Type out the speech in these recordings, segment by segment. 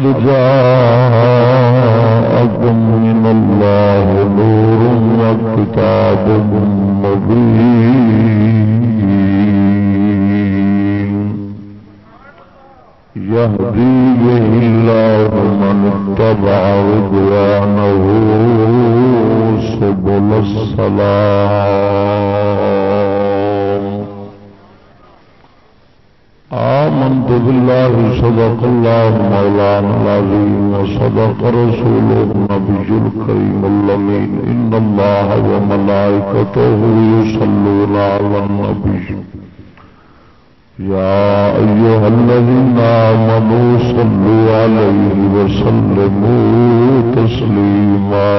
قد جاءكم من الله نور وكتاب مبين. يهدي به الله من اتبع رضوانه سبل السلام وصدق رسوله النبي الكريم اللمين إن الله وملائكته يصلون على النبي. يا أيها الذين آمنوا صلوا عليه وسلموا تسليما.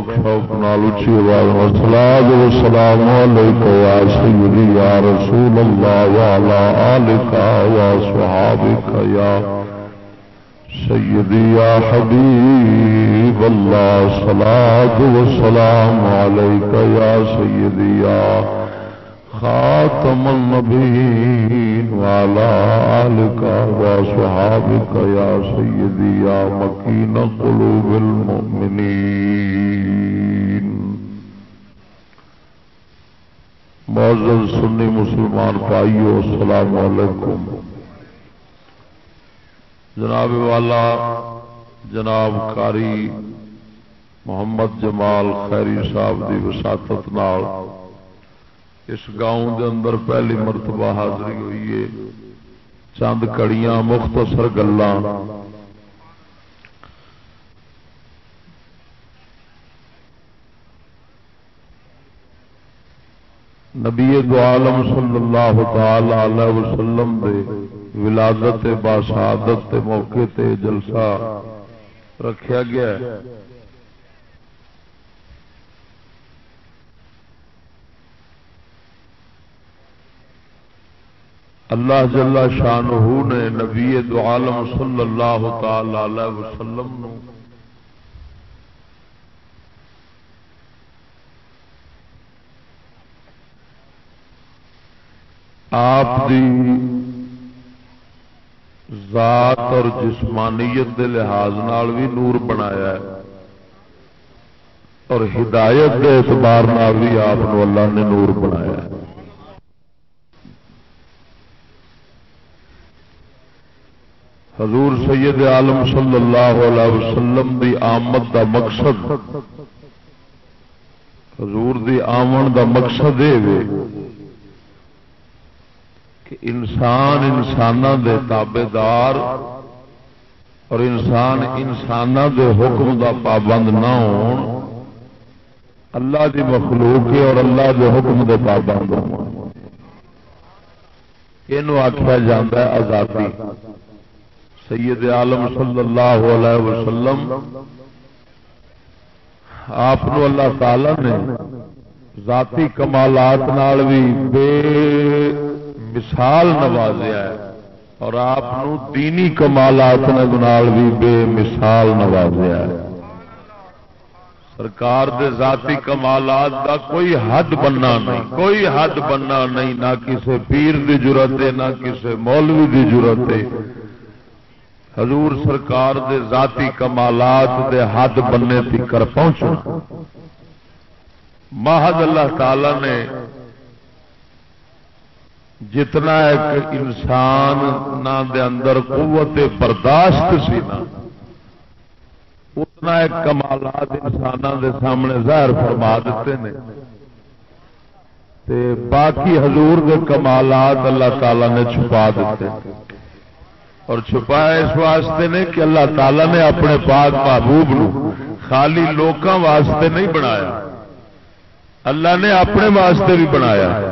ذوق شوق نال اچھی آواز والصلاة والسلام عليك يا سيدي يا رسول الله وعلى آلك وصحابك يا سيدي يا حبيب الله صلاة والسلام عليك يا سيدي يا خاتم النبيين وعلى آلك وصحابك يا سيدي يا مكين قلوب المؤمنين معزز سنی مسلمان بھائیو، السلام علیکم۔ جناب والا، جناب کاری محمد جمال خیری صاحب کی وساطت نال اس گاؤں دے اندر پہلی مرتبہ حاضری ہوئی ہے۔ چند کڑیاں، مختصر گلاں نبی دو عالم صلی اللہ تعالی علیہ وسلم دے ولادت باسعادت دے موقع تے جلسہ رکھیا گیا ہے۔ اللہ جل شانہ نے نبی دو عالم صلی اللہ تعالی علیہ وسلم نو آپ دی ذات اور جسمانیت دے لحاظ نال بھی نور بنایا ہے اور ہدایت کے اعتبار نال بھی آپ اللہ نے نور بنایا ہے۔ حضور سید عالم صلی اللہ علیہ وسلم دی آمد دا مقصد، حضور دی آمن دا مقصد یہ کہ انسان انسان دے تابے دار اور انسان انسان دے حکم دا پابند نہ ہون، اللہ دی مخلوق اور اللہ دے حکم دے پابند ہو یہ آخیا جا آزادی۔ سید عالم صلی اللہ علیہ وسلم آپ اللہ تعالی نے ذاتی کمالات نال بھی بے مثال نوازیا ہے اور آپ دینی کمالات نال بھی بے مثال نوازیا ہے۔ سرکار دے ذاتی کمالات دا کوئی حد بننا نہیں، کوئی حد بننا نہیں، نہ کسی پیر دی ضرورت ہے، نہ کسی مولوی دی ضرورت ہے۔ حضور سرکار دے ذاتی کمالات دے حد بننے تکر پہنچنا محض اللہ تعالی نے جتنا ایک انسان نہ دے اندر قوت برداشت سی نا، اتنا ایک کمالات انسان دے سامنے ظاہر فرما دیتے ہیں تے باقی حضور دے کمالات اللہ تعالی نے چھپا دیتے۔ اور چھپایا اس واسطے نے کہ اللہ تعالی نے اپنے پاک محبوب نو خالی لوکاں واسطے نہیں بنایا، اللہ نے اپنے واسطے بھی بنایا۔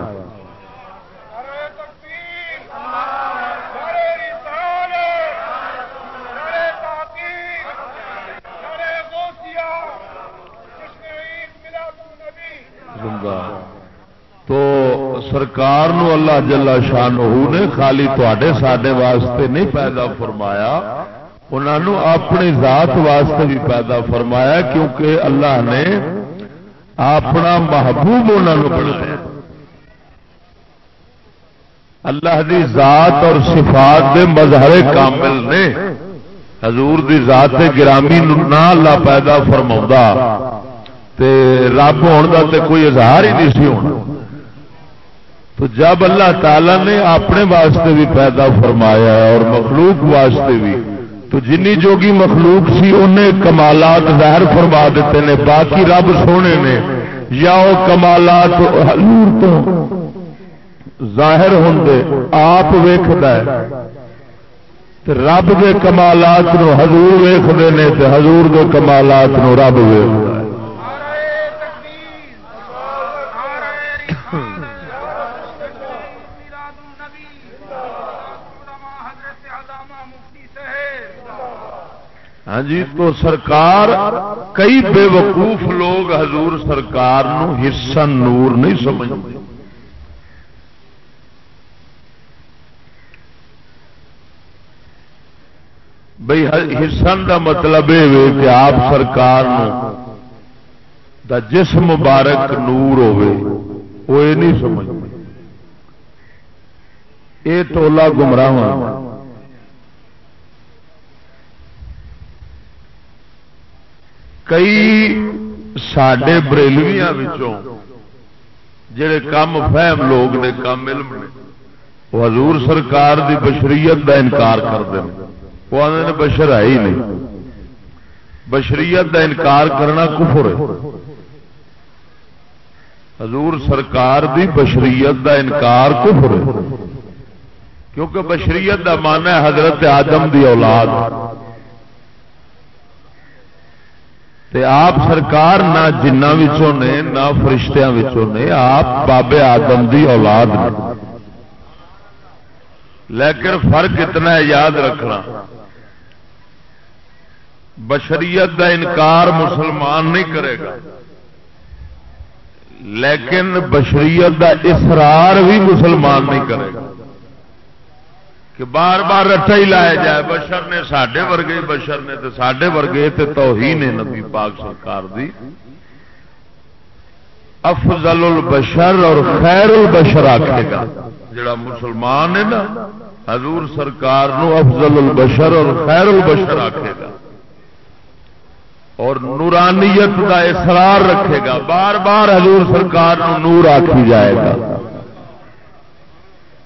سرکار نو اللہ جلا شان نے خالی تے سڈے واسطے نہیں پیدا فرمایا انہوں اپنی ذات واسطے بھی پیدا فرمایا کیونکہ اللہ نے اپنا محبوب انہوں بنایا اللہ دی ذات اور صفات دے مظہر کامل نے حضور دی ذات گرامی نہ اللہ پیدا فرما رب ہونے کا کوئی اظہار ہی نہیں سی ہونا تو جب اللہ تعالی نے اپنے واسطے بھی پیدا فرمایا اور مخلوق واسطے بھی، تو جنی جوگی مخلوق سی، انہیں کمالات ظاہر فرما دیتے ہیں باقی رب سونے نے، یا وہ کمالات حضور تو ظاہر ہوں آپ ویخد رب کے کمالات نو حضور ویختے ہیں حضور کے کمالات نو رب ویخ ہاں جی تو سرکار، کئی بے وقوف لوگ حضور سرکار نو حصہ نور نہیں سمجھتے۔ بھائی حصن کا مطلب یہ کہ آپ سرکار نو دا جسم مبارک نور ہوے وہ یہ نہیں سمجھ یہ ٹولا گمراہ کئی سڈے بریلویا جڑے کم فہم لوگ نے کم علم نے وہ حضور سرکار دی بشریت دا انکار کرتے ہیں وہ آدھے بشر ہے ہی نہیں بشریت دا انکار کرنا کفر ہے حضور سرکار دی بشریت دا انکار کفر ہے کیونکہ بشریت دا مانا ہے حضرت آدم دی اولاد تے آپ سرکار نہ جنہ نے، نہ فرشتیاں نے، آپ بابے آدم دی اولاد نے۔ لیکن فرق اتنا ہے، یاد رکھنا۔ بشریت دا انکار مسلمان نہیں کرے گا۔ لیکن بشریت دا اصرار بھی مسلمان نہیں کرے گا۔ کہ بار بار رٹا ہی لایا جائے۔ بشر نے سڈے ورگے بشر نے تو سڈے ورگے تو ہی نے نبی پاک سرکار دی۔ افضل البشر اور خیر البشر آخے گا۔ جڑا مسلمان ہے نا، حضور سرکار نو افضل البشر اور خیر البشر آخے گا۔ اور نورانیت کا اصرار رکھے گا۔ بار بار حضور سرکار نو نور آخی جائے گا۔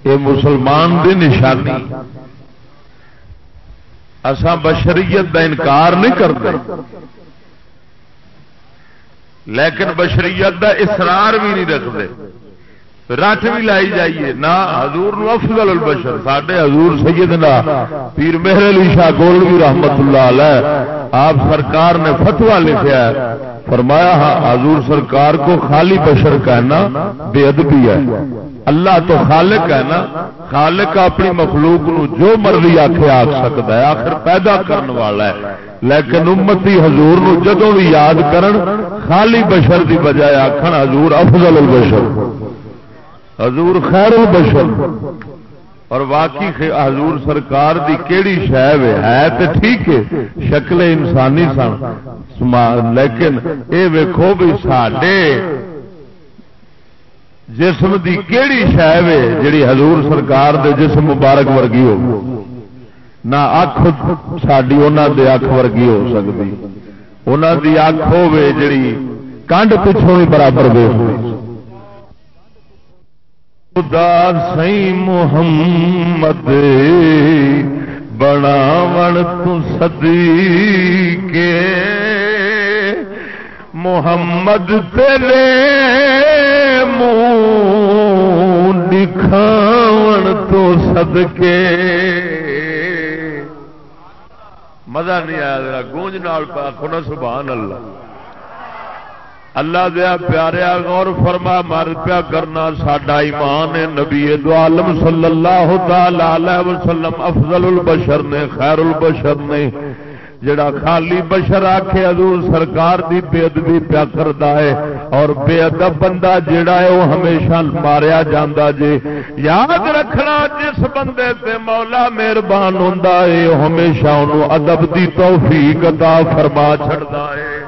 یہ مسلمان دی نشانی۔ اسا بشریت دا انکار نہیں کرتے۔ لیکن بشریت دا اصرار بھی نہیں رکھتے۔ رٹ بھی لائی جائیے۔ نہ حضور نو افضل البشر۔ ساڈے حضور سیدنا پیر مہر علی شاہ گولوی رحمت اللہ علیہ، آپ سرکار نے فتوا لکھا ہے۔ فرمایا ہاں حضور سرکار کو خالی بشر کہنا بے ادبی ہے۔ اللہ تو خالق ہے نا۔ خالق اپنی مخلوق نو جو مرضی آخے آ سکتا ہے، آخر پیدا کرنے والا ہے۔ لیکن امتی حضور نو جدو بھی یاد کرن، خالی بشر دی بجائے آخر حضور افضل البشر۔ حضور خیر البشر. اور واقعی حضور سرکار دی کیڑی شہ ہے؟ تو ٹھیک ہے شکل انسانی سن. لیکن اے ویکھو بھی ساڈے جسم دی کیڑی شہ جڑی حضور سرکار دے جسم مبارک ورگی ہو نہ اکھ ساری انہوں دے اکھ ورگی ہو سکتی انہوں دی اکھ ہو جڑی کنڈ پچھوں بھی برابر بے خدا سی محمد بناون تو صدی کے محمد تیرے منہ دکھاون تو صدقے مزہ نہیں آیا گونج نال پاکو نا سبحان اللہ۔ اللہ دیا پیاریا غور فرما، مر پیا کرنا ساڈا ایمان نبی دو عالم صلی اللہ تعالی وسلم افضل البشر نے، خیر البشر نے۔ جڑا خالی بشر آخے حضور سرکار دی بے ادبی پیا کرتا ہے۔ اور بے ادب بندہ جڑا ہے وہ ہمیشہ ماریا جاندہ جے۔ یاد رکھنا، جس بندے تے مولا مہربان ہوں ہمیشہ انہوں ادب دی توفیق عطا فرما چھڑتا ہے۔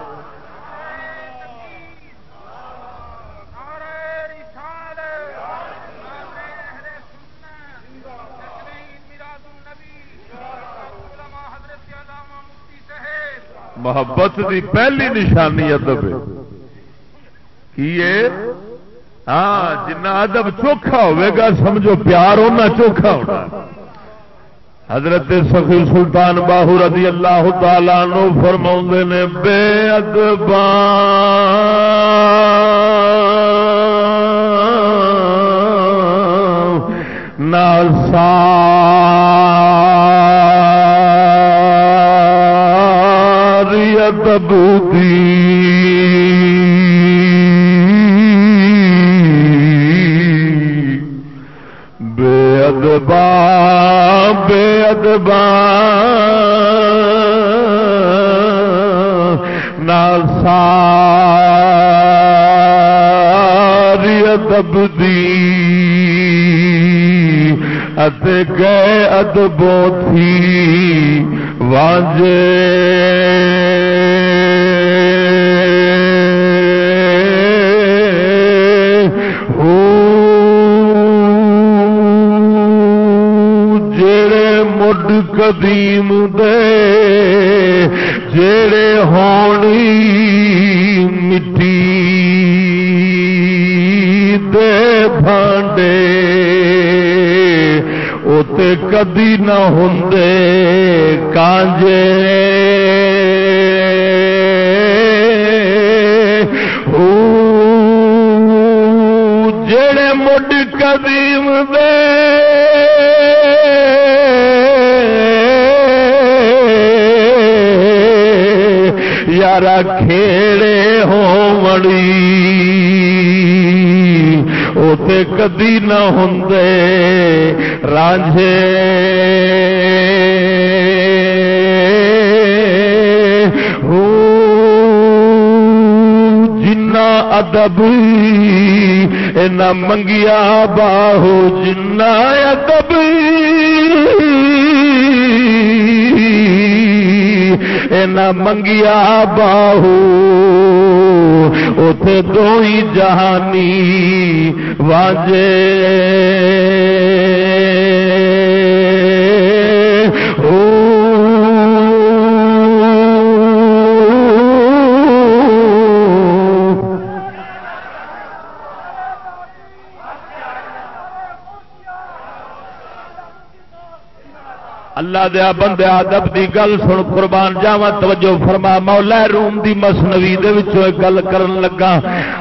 محبت دی پہلی نشانی ادب کی ہاں جنا ادب چوکھا ہوگا سمجھو، پیار ہونا چوکھا ہونا۔ حضرت سخی سلطان باہو رضی اللہ تعالی نو فرما نے، بے ادبان نہ سا بے ادبا بے ادبا۔ ساری ادب دی۔ گئے ادبوں تھی۔ قدیم دے جڑے ہونی مٹی دے بھانڈے۔ اتے کدی نہ ہوں کانجے۔ جڑے مڈ قدیم دے۔ یارا کھیڑے ہو مڑی۔ اتے کدی نہ ہوں رانجھے۔ جنا ادب نہ منگیا باہو جنا ادب منگیا باہو اتے دو ہی جہانی واجے۔ اللہ دیا بندے ادب دی گل سن قربان جاوا توجہ فرما، مولا روم دی مسنوی دے وچوں گل کرن لگا۔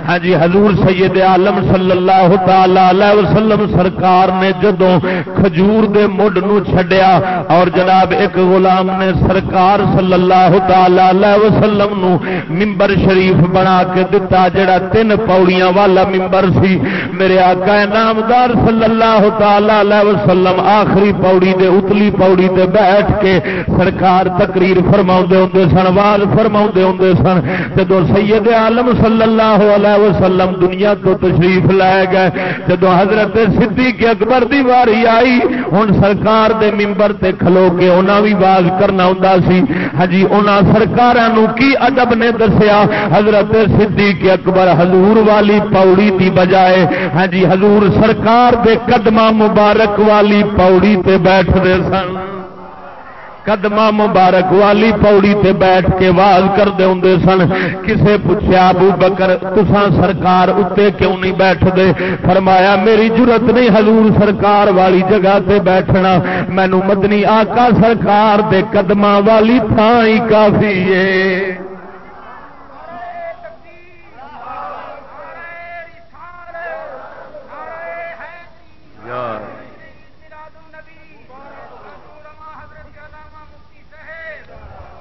ہاں جی حضور سید عالم صلی اللہ تعالی علیہ وسلم سرکار نے جدوں کھجور دے مڈ نو چھڈیا اور جناب ایک غلام نے سرکار صلی اللہ تعالی علیہ وسلم نو منبر شریف بنا کے دتا، جڑا تین پاڑیاں والا منبر سی۔ میرے آقا نامدار صلی اللہ تعالی علیہ وسلم آخری پاڑی دے اتلی پاڑی تے بیٹھ کے سرکار تقریر فرما ہوں سن واز فرما ہوں سن جب سید عالم صلی اللہ علیہ وسلم دنیا تو تشریف لے گئے جب حضرت صدیق اکبر دی واری آئی ہوں سرکار دے ممبر تے کھلو کے انہاں بھی باز کرنا ہوں سی۔ ہاں جی انہاں کی ادب نے دسیا؟ حضرت صدیق اکبر حضور والی پوڑی دی بجائے ہاں جی حضور سرکار دے قدمہ مبارک والی پوڑی تے بیٹھ دے سن۔ قدمہ مبارک والی پوڑی تے بیٹھ کے واز کرتے ہوں سن۔ کسے پوچھا ابو بکر تسان سرکار اتنے کیوں نہیں بیٹھ دے فرمایا، میری ضرورت نہیں حضور سرکار والی جگہ تے بیٹھنا۔ مینو مدنی آقا سرکار دے قدمہ والی تھان ہی کافی ہے۔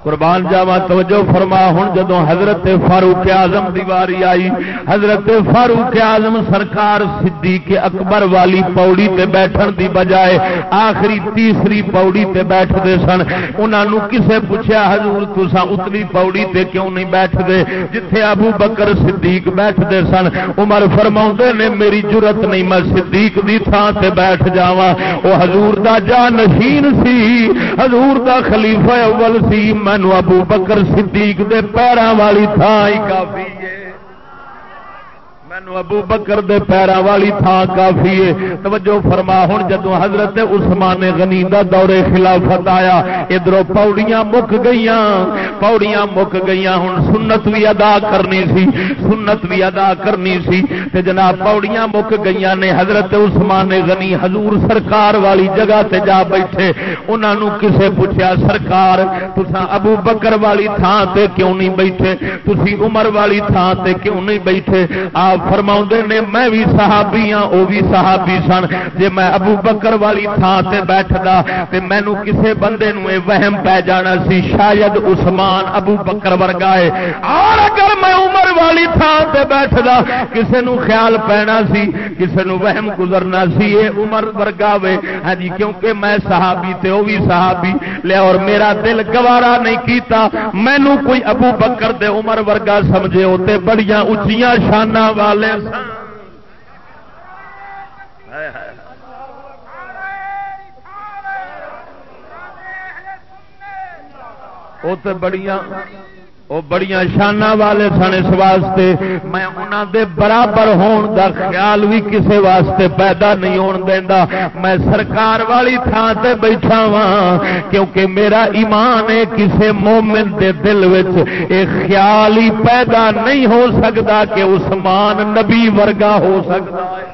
قربان جاوا توجہ فرما ہوں جدو حضرت فاروق اعظم دیواری آئی، حضرت فاروق اعظم سرکار صدیق اکبر والی پوڑی تے بیٹھن دی بجائے آخری تیسری پوڑی تے بیٹھتے سن۔ انہوں کسے پوچھا حضور تسا اتلی پوڑی تے کیوں نہیں بیٹھ دے جتھے ابو بکر صدیق بیٹھتے سن، عمر فرما نے، میری جرت نہیں، میں صدیق دی تھان تے بیٹھ جاوا وہ حضور دا جا نشین سی۔ حضور دا خلیفہ اول سی مینو ابو بکر صدیق دے پیروں والی تھان ہی کافی۔ مینو ابو بکر دے پیرا والی تھان کافی ہے۔ توجہ فرما ہوں جدو حضرت عثمان غنی دا دور خلافت آیا ادھر پوڑیاں مک گئی پوڑیاں مک گئی ہوں سنت بھی ادا کرنی سی، سنت بھی ادا کرنی سی۔ تے جناب پوڑیاں مک گئی نے حضرت عثمان غنی حضور سرکار والی جگہ تے جا بیٹھے۔ انہوں کسے پوچھا سرکار تسا ابو بکر والی تھان تے کیوں نہیں بیٹھے؟ تسی عمر والی تھان تے کیوں نہیں بیٹھے؟ آپ فرما نے، میں بھی صحابی ہاں وہ بھی صحابی سن۔ جی میں ابو بکر والی تھان سے بیٹھتا تو مینو کسے بندے نو وہم پی جانا سی۔ شاید عثمان ابو بکر ورگا ہے اور اگر میں عمر والی تھان سے بیٹھتا کسے نو خیال پینا سی، کسے نو وہم گزرنا سی یہ عمر ورگا وے۔ ہاں جی کیونکہ میں صحابی تے وہ بھی صحابی۔ لیا اور میرا دل گوارا نہیں کیتا۔ مینو کوئی ابو بکر دے عمر ورگا سمجھے ہوتے بڑیاں اچیاں شانہ والا والے وہ تو بڑیاں وہ بڑی شانہ والے سن اس واسطے۔ میں انہوں دے برابر ہون دا خیال بھی کسے واسطے پیدا نہیں ہون دینا میں سرکار والی تھان تے بیٹھا وا کیونکہ میرا ایمان ہے کسے مومن دے دل وچ ایک خیال ہی پیدا نہیں ہو سکتا کہ عثمان نبی ورگا ہو سکتا ہے۔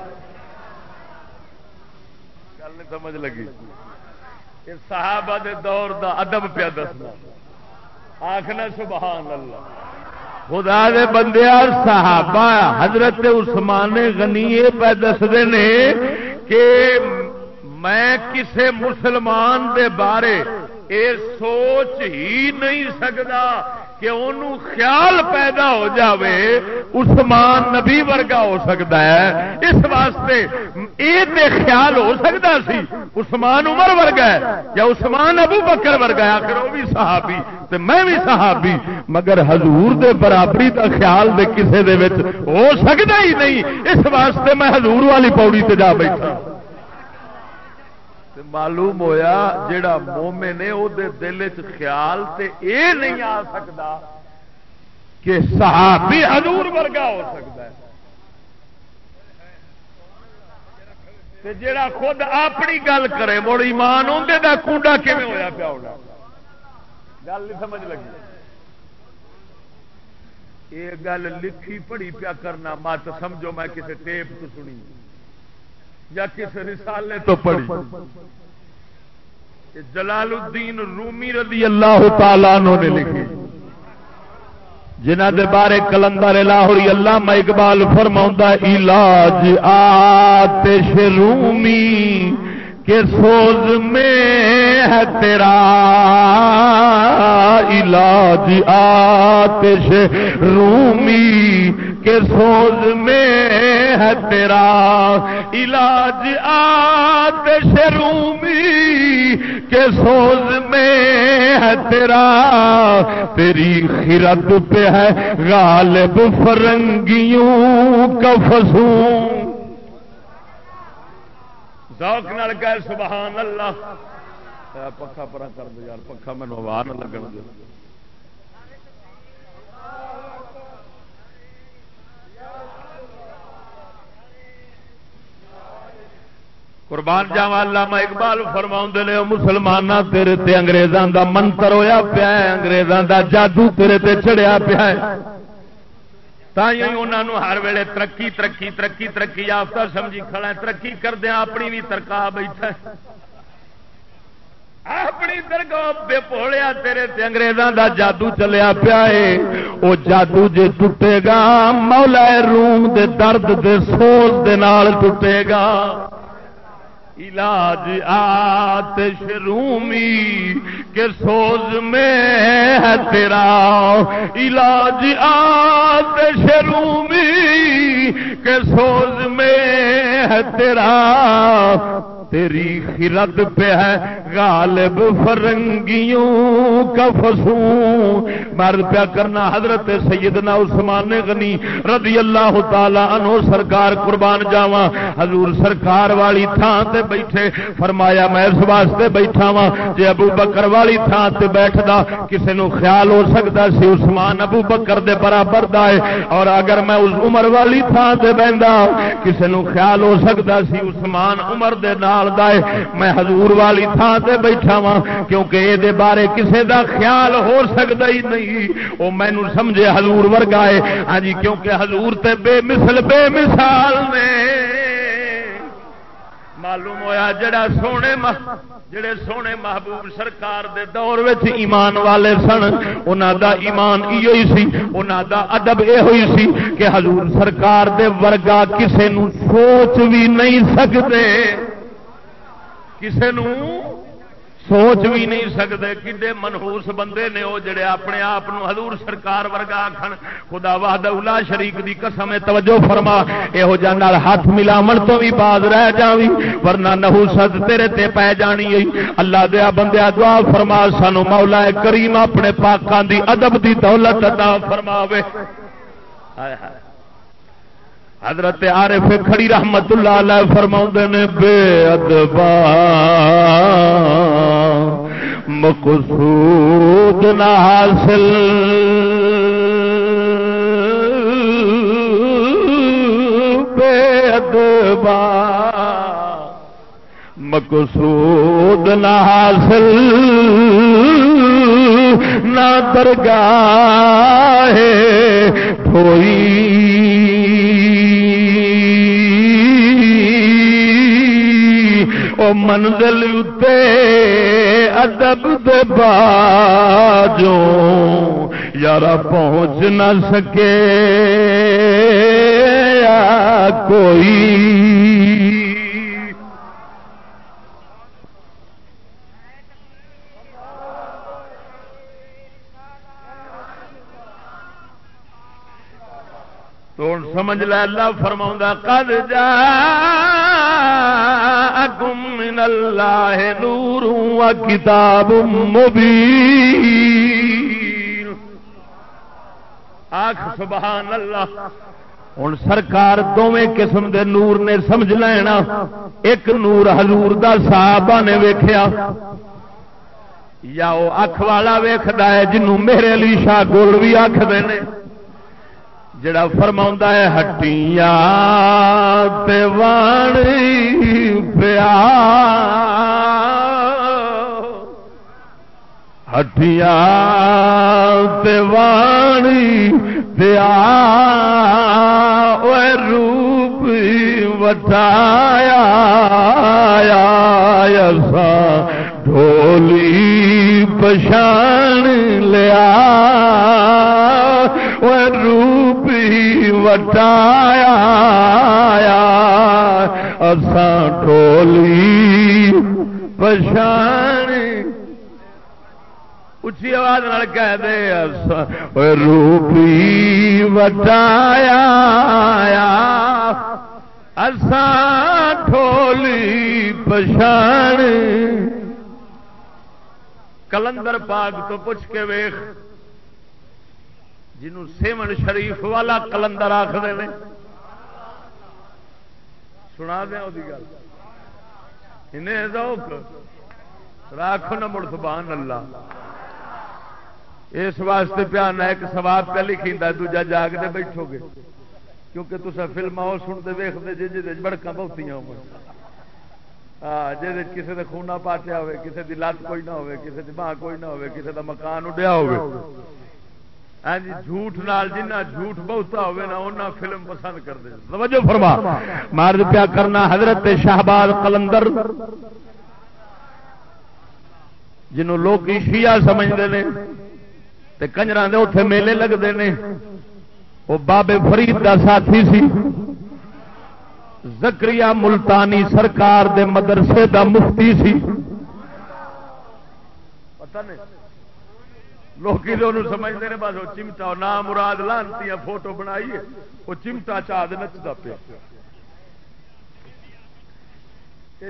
سمجھ لگی۔ صحابہ دے دور دا ادب پیا دسنا۔ آخنا سبحان اللہ۔ خدا دے بندے صحابہ، حضرت عثمان غنی پہ دستے نے کہ میں کسے مسلمان دے بارے اے سوچ ہی نہیں سکتا کہ انہوں خیال پیدا ہو جاوے، عثمان نبی ورگا ہو سکتا ہے۔ اس واسطے یہ خیال ہو سکتا سی، عثمان عمر ورگا ہے یا عثمان ابو بکر ورگا ہے، آخر وہ بھی صحابی تے میں بھی صحابی، مگر حضور دے برابری کا خیال دے کسے دے وچ ہو سکتا ہی نہیں۔ اس واسطے میں حضور والی پوڑی تے جا بیٹھا۔ معلوم ہویا جڑا مومے نے وہ دل چ خیال تے اے نہیں آ سکتا کہ صحابی حضور ورگا ہو سکتا ہے۔ تے جڑا خود اپنی گل کرے، مڑ ایمان آدھے کا کنڈا کیون ہوا پیا ہونا؟ گل نہیں سمجھ لگی۔ یہ گل لکھی پڑھی پیا کرنا، مت سمجھو میں کسی ٹیپ تو سنی، یا کسی رسالے تو پڑھی۔ جلال الدین رومی رضی اللہ تعالیٰ نے لکھی۔ جنہ دے بارے کلندر لاہوری اللہ میں اقبال فرما علاج آتش رومی کے سوز میں ہے تیرا۔ علاج آتش رومی کے سوز میں ہے تیرا۔ علاج آتش رومی کے سوز میں ہے تیرا، تیری خرد پہ ہے غالب فرنگیوں کا فسوں ذوق نال کہہ سبحان اللہ۔ پکا پرا کر دے یار پکا مینو آواز نہ لگن دے۔ قربان جاوا علامہ اقبال فرما نے مسلمان تیرے تے انگریزاں دا منتر ہویا پیا ہے، انگریزاں دا جادو تیرے تے چڑھیا پیا ہے. انہوں ہر ویلے ترقی ترقی ترقی ترقی، یافتہ سمجھی کھڑا ترقی کردیا اپنی بھی ترکا بیٹھا اپنی درگاہ بے پوڑیا تیرے تے انگریزاں دا جادو چلیا پیا ہے۔ او جادو جے ٹوٹے گا، مولا روم دے درد دے سوز دے نال ٹوٹے گا۔ علاج آتش رومی کے سوز میں ہے تیرا۔ علاج آتش رومی کے سوز میں ہے تیرا۔ تیری خرد پہ ہے غالب فرنگیوں کا فسوں مرد پیا کرنا حضرت سیدنا عثمان غنی رضی اللہ تعالی عنہ سرکار قربان جاواں۔ حضور سرکار والی تھان تے بیٹھے۔ فرمایا میں اس واسطے بیٹھا وا جے ابو بکر والی تھان تے بیٹھدا کسے نو خیال ہو سکدا سی عثمان ابو بکر دے برابر دا ہے۔ اور اگر میں اس عمر والی تھان تے بیندا کسے نو خیال ہو سکدا سی عثمان عمر دے نال نال دائے میں حضور والی تھان سے بیٹھا وا کیونکہ یہ بارے کسے دا خیال ہو سکتا ہی نہیں۔ وہ مینو سمجھے حضور ورگا ہے۔ ہاں جی کیونکہ حضور تے بے مثل، بے مثال نے۔ معلوم ہویا جڑا سونے جڑے سونے محبوب سرکار دے دور وچ ایمان والے سن، انہاں دا ایمان ایو ہی سی۔ انہاں دا ادب اے ہوئی سی کہ حضور سرکار دے ورگا کسے نو سوچ بھی نہیں سکتے کسی سوچ بھی نہیں سکتے کھے منہوس بندے نے وہ جڑے اپنے آپ حضور سرکار ورگا آخر خدا واہد الا شریف کی قسم توجہ فرما یہو جان ہاتھ ملاو تو بھی باز رہ جاوی، ورنہ نہوست تیرے تے پی جانی اللہ دیا بندیا دعا فرما، سانو مولا کریم اپنے پاکوں دی ادب دی دولت ادا فرماوے۔ ہائے ہائے۔ حضرت عارف کھڑی رحمت اللہ علیہ فرما نے، بے ادبا، مقصود نہ حاصل۔ بے ادبا، مقصود نہ حاصل۔ نہ درگاہ دھوئی۔ او منزل اتے ادب باجو یار پہنچ نہ سکے یا کوئی۔ تو سمجھ لے اللہ فرما کد جا من اللہ نور و کتاب مبین آخ سبحان اللہ۔ ہوں سرکار دونیں قسم دے نور نے سمجھ لینا۔ ایک نور حضور دا صحابہ نے ویخیا یا وہ اکھ والا ویختا ہے جنوں میرے علی شاہ گول بھی آخر جڑا فرما ہے ہٹیاں پیا ہٹیاں وانی پیا روپ وٹایا سا ڈھولی پچھان لیا۔ روپی وٹایا اسان ٹولی پچھان۔ اچھی آواز نال کہہ دے روپی وٹایا اسان ٹھولی پچھان۔ کلندر پاک تو پوچھ کے ویخ جنوں سیون شریف والا کلندر آخر سنا دیا وہ گل۔ راکھو نہ مڑ، سبحان اللہ۔ اس واسطے پیا نہ ایک سواب پہ لکھی دوجا جاگتے بیٹھو گے۔ کیونکہ تصا فلم آؤ سنتے ویختے جی جی بڑکا بہتی ہو جی کسی کا خونا پاٹیا ہوے کسی کی لت کوئی نہ ہوے کسی کی ماں کوئی نہ ہوے کسی کا مکان اڈیا ہوے ہاں جی جھوٹ نال جنہ جھوٹ بہتا ہوے نا انہیں فلم پسند کر دے جی۔ توجہ فرما۔ مرد پیا کرنا حضرت شہباز قلندر جنوں لوگ شیعہ سمجھتے ہیں تے کنجر دے اتے میلے لگتے ہیں وہ بابے فرید دا ساتھی سی۔ زکری ملتانی سرکار دے مدرسے دا مفتی سی۔ پتہ نہیں۔ لوگ سمجھتے ہیں بس وہ چمٹا نام مراد لانتی فوٹو بنائی وہ چمٹا چاہ نچتا پیا۔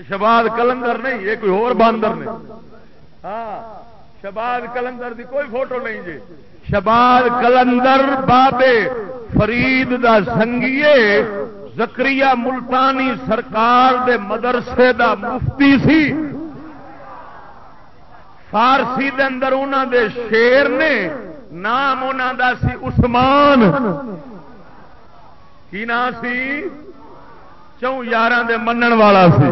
شباد کلندر نہیں، یہ کوئی اور باندر نہیں۔ ہاں شباد کلندر دی کوئی فوٹو نہیں جی۔ شباد کلندر بابے فرید دا سنگیے زکری ملتانی سرکار دے مدرسے دا مفتی سی۔ فارسی دے اندر انہوں دے شیر نے نام انہوں دا سی عثمان۔ کی نام سی؟ چون یار دے منن والا سی۔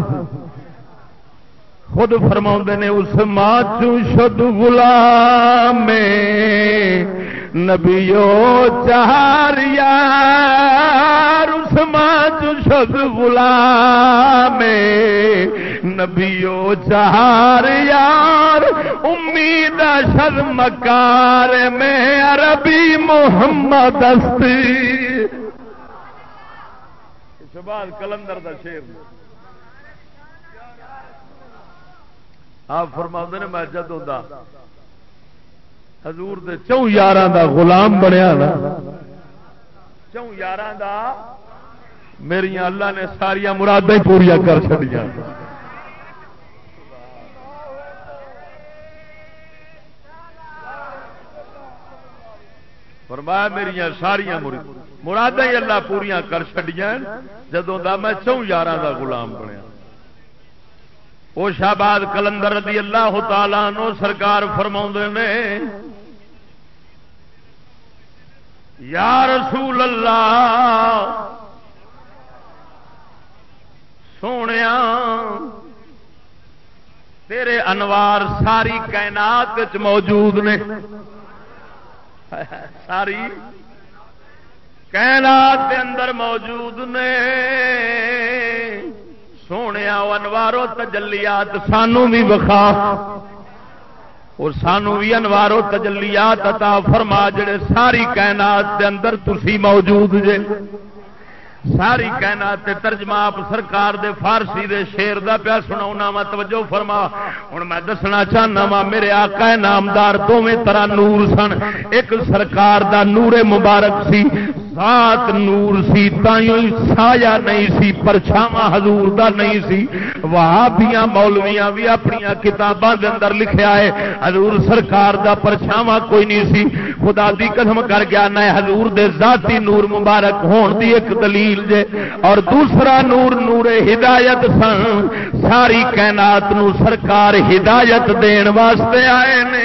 خود فرما نے، اس ماں چد غلام نبیو چار یار، اس ماں شد غلام نبیو چار یار، امید شد مکار میں عربی محمد استی بعد کلندر دا شیر۔ آپ فرما نے میں جد ہوتا حضور دے چون یار دا غلام بنیا نا۔ چون یار دا میری اللہ نے ساریا مرادیں پوریا کر چڑیا فرمایا میری ساریا مراد ہی اللہ پوریا کر چڑیا جدوں دا میں چون یار دا غلام بنیا۔ وہ شہباد کلندر رضی اللہ تعالی نو سرکار فرما نے، یا رسول اللہ سونے تیرے انوار ساری کائنات موجود نے۔ ساری کائنات دے اندر موجود نے۔ سونے انوارو تجلیات سانو بھی بخا اور سانو بھی انوارو تجلیات عطا فرما، جڑے ساری کائنات دے اندر تسی موجود جے۔ ساری کہنا ترجمہ آپ سرکار دے فارسی دے شیر دا پیا سنا وا، توجہ فرما۔ ہوں میں دسنا چاہنا وا، میرے آقا نامدار دونوں طرح نور سن۔ ایک سرکار دا نور مبارک سی، ذات نور سی، تائیوں سایا نہیں سی پرچھاوا حضور دا نہیں سی۔ وہابیاں، مولویاں بھی اپنی کتاباں دے اندر لکھیا ہے۔ حضور سرکار دا پرچھاوا کوئی نہیں سی۔ خدا دی قسم کر گیا نہ حضور دے ذاتی نور مبارک ہون دی ایک دلیل۔ جے اور دوسرا نور نور ہدایت سن۔ ساری کائنات نو سرکار ہدایت دین واسطے آئے نے۔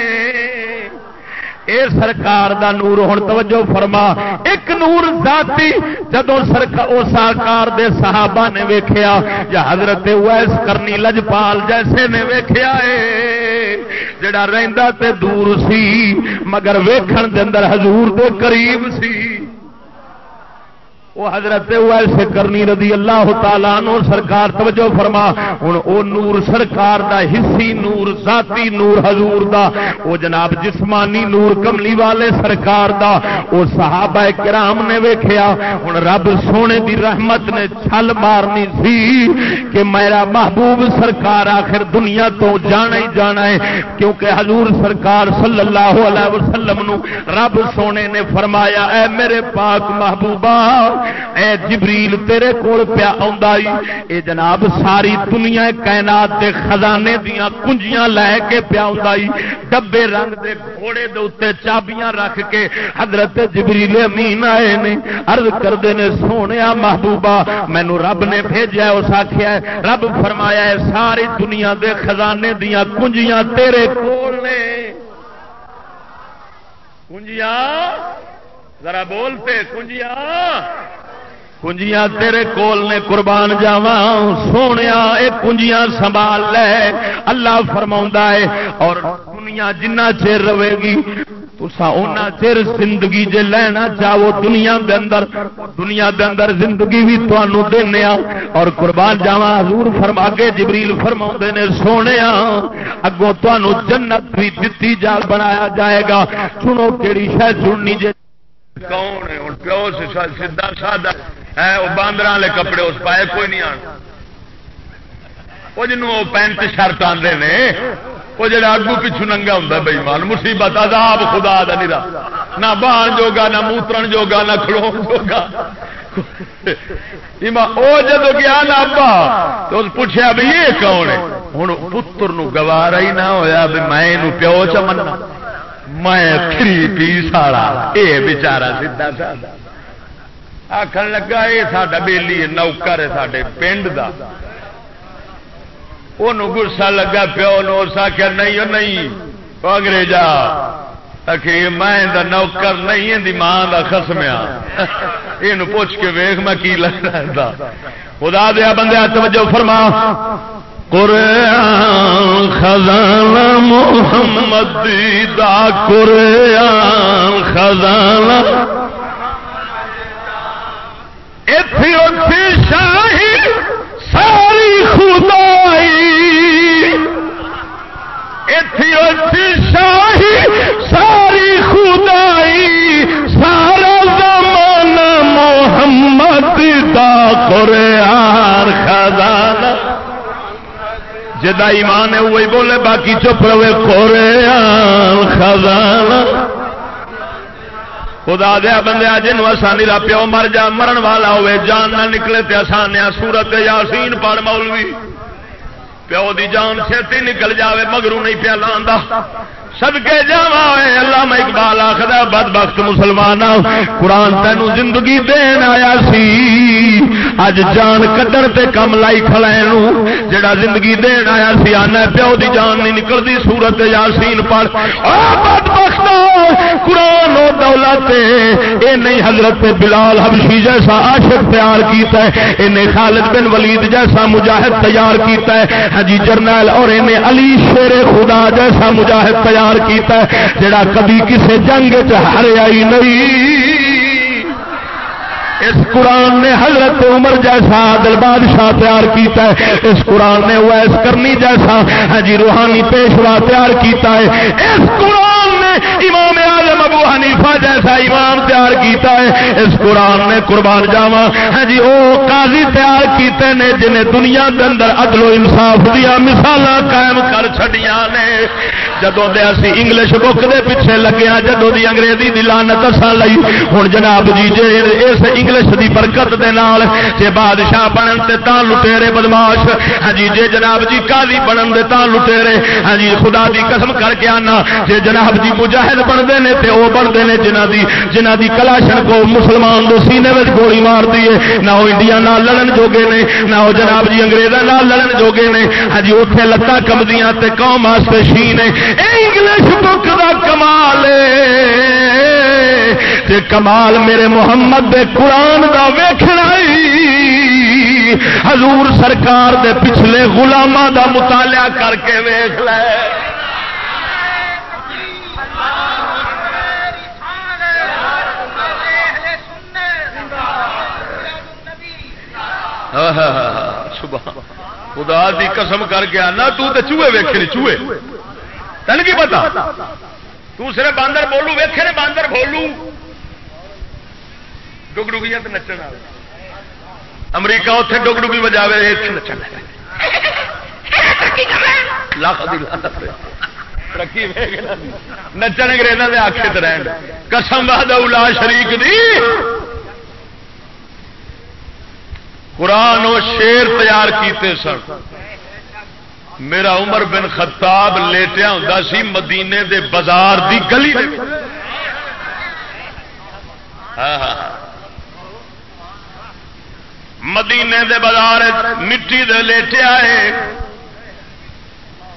اے سرکار دا نور ہوں توجہ فرما۔ ایک نور ذاتی جدو سرکار دے صحابہ نے ویکھیا، یا حضرت ویس کرنی لجپال جیسے نے ویکھیا ہے جڑا رہندا تے دور سی، مگر ویکھن دے اندر حضور دے قریب سی۔ وہ حضرت ایسے کرنی رضی اللہ تعالیٰ نو سرکار توجہ فرما۔ ہوں او نور سرکار دا حصی نور، ذاتی نور حضور دا۔ او جناب جسمانی نور کملی والے سرکار دا۔ او صحابہ کرام نے ویکھیا۔ ہوں رب سونے دی رحمت نے چھل مارنی سی کہ میرا محبوب سرکار آخر دنیا تو جانا ہی جانا ہے۔ کیونکہ حضور سرکار صلی اللہ علیہ وسلم نو رب سونے نے فرمایا، اے میرے پاک محبوبہ اے جبریل تیرے کول پیا اے جناب، ساری دنیا کائنات دے خزانے دیاں کنجیاں لے کے پیا ڈبے رنگ دے گھوڑے دے اتنے چابیاں رکھ کے حضرت جبریل امین آئے نے۔ عرض کردے نے سونے محبوبہ مینو رب نے بھیجا اس آخیا رب فرمایا ہے، ساری دنیا دے خزانے دیاں کنجیاں تیرے کول نے۔ کنجیاں؟ ذرا بولتے کنجیاں کنجیاں تیرے کول نے قربان جاوا سونے یہ کنجیاں سنبھال لے۔ اللہ فرما ہے، اور دنیا جنہ چیر رہے گی تسا چر زندگی جے لینا چاہو دنیا دے اندر، دنیا دے اندر زندگی بھی تمہوں دینا اور قربان جاوا حضور فرما کے جبریل فرما نے سونے اگوں تمہوں جنت بھی دتی جا، بنایا جائے گا۔ سنو کہڑی شہ چننی جے۔ کون ہے؟ ہوں پیو سیدا سادہ ہے، وہ باندر والے کپڑے اس پائے، کوئی نہیں آنا وہ جنوب پینٹ شرٹ آتے نے، وہ جڑا اگو پچھو ننگا ہوں بھائی مان مصیبت، عذاب، خدا دا نہیں نہ بہان جوگا، نہ موترن جوگا، نہ کھلو جوگا۔ وہ جدو گیا نا ابا، تو پوچھا بھی یہ کون ہے؟ ہوں پتر گوارا ہی نہ ہویا، بھی میں پیو چمنا میں تھری پیس والا یہ بچارا سیدا سا۔ آخر لگا یہ ساڈا بیلی نوکر ہے سارے پنڈ کا وہ گسا لگا پیو نو اس آخیا نہیں نہیں۔ انگریزا میں نوکر نہیں ماں کا خسمیا یہ پوچھ کے ویخ میں کی لگتا خدا دیا بندے، توجہ فرما۔ قرآن، خزانہ محمد دا قرآن، خزانہ. اتھی شاہی، ساری خدائی. اتھی شاہی، ساری خدائی. سارا زمان محمد دا قرآن. جدا ایمان ہے، وہی بولے، باقی چپ رہے قرآن خزانہ۔ خدا دیا بندے جن آسانی کا پیو مر جا، مرن والا ہوئے، جان نہ نکلے تے آسانیا سورت یاسین پڑ مولوی۔ پیو دی جان چھتی نکل جاوے مگرو نہیں پیا لا سب کے جا اللہ میں اقبال آخر بد بخت مسلمان قرآن تین زندگی دین آیا سی۔ اج جان کڈر تے کم لائی کھڑے جڑا زندگی دین آیا سی، آنا پیو دی جان نہیں نکلتی سورت یاسین پڑھ۔ بد بخت قرآن و دولت اے نہیں حضرت بلال حبشی جیسا عاشق تیار کیتا ہے انہیں خالد بن ولید جیسا مجاہد تیار کیتا ہے۔ ہاں جی جرنیل اور انہیں علی شیر خدا جیسا مجاہد تیار کیتا ہے، جڑا کبھی کسی جنگ چریا ہی نہیں۔ اس قرآن نے حضرت عمر جیسا عادل بادشاہ تیار کیتا ہے، اس قرآن نے ویس کرنی جیسا ہاں جی روحانی پیشوا تیار کیتا ہے۔ اس قرآن نے امام اعظم ابو حنیفہ جیسا امام تیار کیتا ہے، اس قرآن نے قربان جاوا ہاں جی وہ قاضی تیار کیتے نے جنہیں دنیا کے اندر عدل و انصاف دیا مثال قائم کر چڑیا نے۔ جدو دے اسی انگلش بک دے پیچھے لگیا جدو دی انگریزی دی لانت اسا لئی ہن جناب جی جے اس انگلش دی برکت دے نال جے بادشاہ بنن تے تاں لٹیرے بدماش۔ ہاں جی جے جناب جی قاضی بنن دے تاں لٹیرے۔ ہاں جی خدا دی قسم کر کے آنا۔ جے جناب جی مجاہد بندے نے تے او بندے نے جنہاں دی جنہاں دی کلاشن کو مسلمان دے سینے وچ گولی مار دیے نہ او انڈیا نال لڑن جوگے نے، نہ او جناب جی انگریزاں نال لڑن جوگے نے۔ ہاں جی اوتھے لتاں کمدیاں تے قوم واسطے شین انگلش بک دا کمال تے کمال میرے محمد دے قرآن دا ویکھنا حضور سرکار دے پچھلے غلامہ دا مطالعہ کر کے ویخ لے۔ ہاں, ہاں, ہاں, خدا دی قسم کر کے آنا، تو تے چوہے ویکھے چوہے۔ تین کی پتا؟ تو صرف باندر بولو ویکھے نے باندر بولو ڈگ ڈگیا تو نچن امریکہ اتنے ڈگ ڈگی بجا نچن لاکھ ترقی نچن انگریزوں کے آخر رہن۔ قسم بہاد شریک دی۔ قرآن و شیر تیار کیتے سن۔ میرا عمر بن خطاب لیٹیا ہوں سی مدینے دے بازار دی گلی ہاں،, ہاں،, ہاں، مدینے دے بازار مٹی دے لیٹیا ہے۔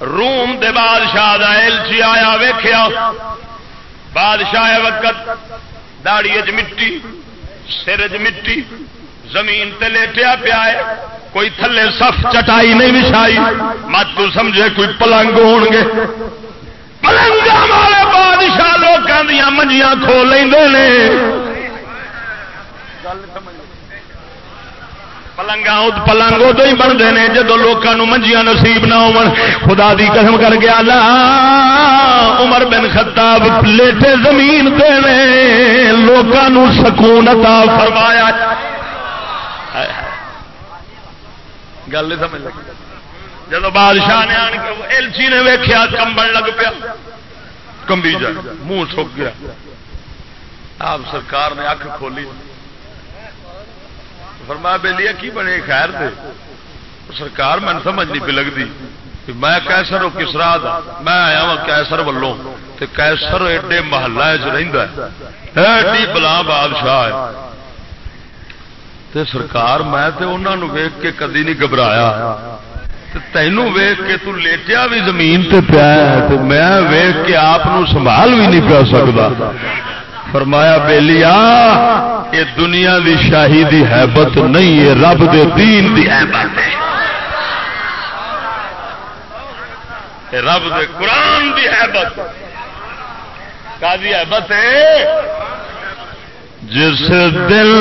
روم دے بادشاہ ایلچی آیا ویخیا بادشاہ وقت داڑی چ مٹی سر چ مٹی۔ زمین تے لیٹیا پیا ہے۔ کوئی تھلے سف چٹائی نہیں بچھائی۔ مت تو سمجھے کوئی پلنگ ہو گے۔ پلنگ والے بادشاہ لوگوں دیا منجیاں کھو لیں پلنگ پلنگ ادو ہی بنتے ہیں جدو لوگوں منجیاں نصیب نہ ہو خدا دی قسم کر گیا لا عمر بن بن خطاب لیٹے زمین دے لوگوں سکون عطا فرمایا۔ گل نہیں سمجھ لگی۔ جب بادشاہ نے آن کے ایلچی نے ویخیا کمبن لگ پیا۔ کمبی جائے منہ سک گیا۔ آپ سرکار نے اکھ کھولی۔ فرمایا بے لیا کی بنے خیر دے؟ سرکار من سمجھ نہیں پی لگتی۔ میں کیسر ہوں کس راہ میں آیا وا کیسر ولوں۔ تے کیسر ایڈے محلہ ایڈی بلا بادشاہ ہے۔ تے سرکار میں تے انہوں ویک کے کدی نہیں گھبرایا۔ تینوں ویخ کے تو لیٹیا بھی زمین تے پیا تو میں ویخ کے آپ سنبھال بھی نہیں پیا سکتا فرمایا بےلیا یہ دنیا دی شاہی دی حیبت نہیں ہے رب دے دین دی حیبت ہے۔ رب دے قرآن دی حیبت۔ کا حیبت ہے؟ جس دل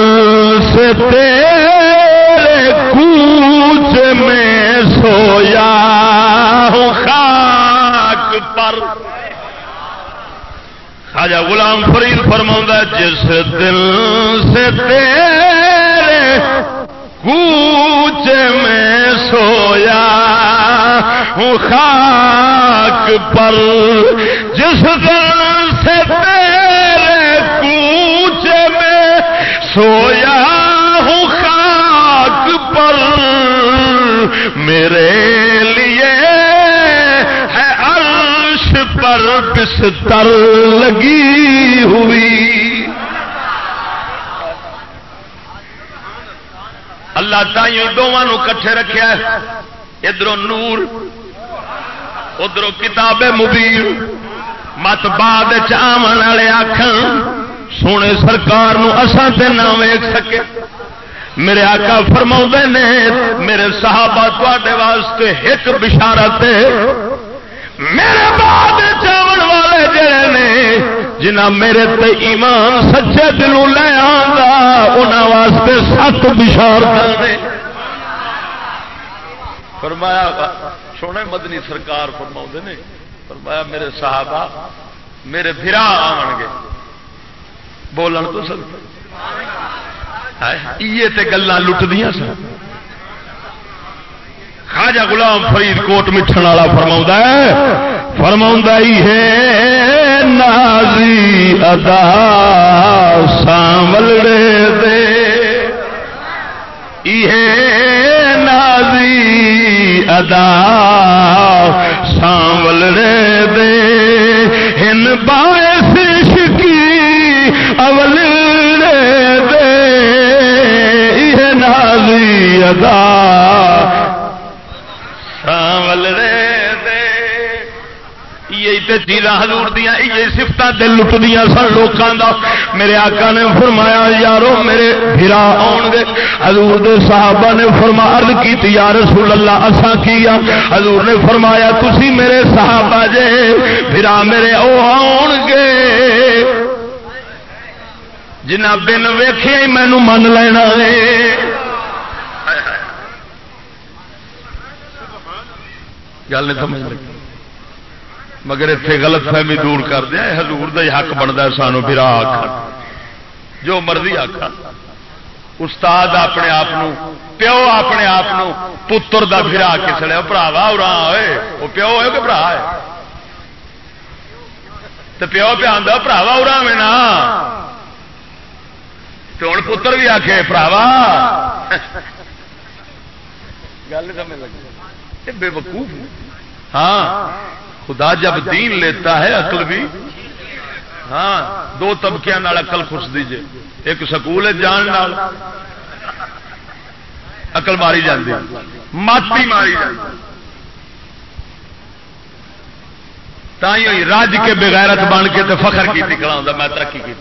سے تیرے کوچ میں سویا ہوں خاک پر۔ خاجا غلام فرید فرما جس دل سے تیرے کوچ میں سویا ہوں خاک پر۔ جس دل سے تیرے کوچ میں سویا میرے پر بستر لگی ہوئی۔ اللہ تائیوں دونوں کٹھے رکھا ادھر نور، ادھر کتاب مبیر مت بعد چمن والے آخ سونے سرکار اسان سے نہ ویک سکے۔ میرے آقا فرما نے، میرے صحابہ تے واسطے ایک بشارت میرے بعد چاون والے جڑے نے جنہ میرے تے ایمان سچے دلوں لے آنا واسطے سات بشار فرمایا، سونے مدنی سرکار فرما نے، فرمایا، میرے صحابہ، میرے برا آن گے۔ بولن تو سب یہ گلان لٹدیاں سن. خاجا غلام فرید کوٹ مٹھن والا فرما ہے فرما ہی ہے، نازی ادا ساملڑے دے۔ یہ نازی ادا ساملڑے دے۔ ہن باعث نازی ادا چیزاں ہزور دیا یہ سفت دل لٹدیا سن لوگوں کا میرے آقا نے فرمایا، یارو، میرے بھرا آن گے ہزور دے صحابہ نے فرما ارد کی یا رسول اللہ اسا کیا ہزور ہاں؟ نے فرمایا، تسی میرے صحابہ جے بھرا میرے او آن گے۔ جنہ بن ویخیا ہی مینو من لینا ہے۔ گل نہیں سمجھ لگی۔ مگر اتنے غلط فہمی دور کر دیا ہزور کا حق بنتا سانو پھر آخ جو مرضی آخ استاد اپنے آپ پیو اپنے آپ پتر کا پھر آ کے چلے براوا ارا ہوئے وہ پیو ہے کہ برا ہے؟ تو پیو پہ آتا براوا ارا میں نا۔ تو ہوں پتر بھی آخے براوا گل سمجھ لگی۔ بے وقوف ہاں خدا جب دین لیتا ہے عقل بھی ہاں دو طبقے اقل خوش دیجیے ایک سکول جان اقل ماری جاتی ماتی ماری جاتی رج کے بغیرت بن کے تو فخر کی کلا میں ترقی کی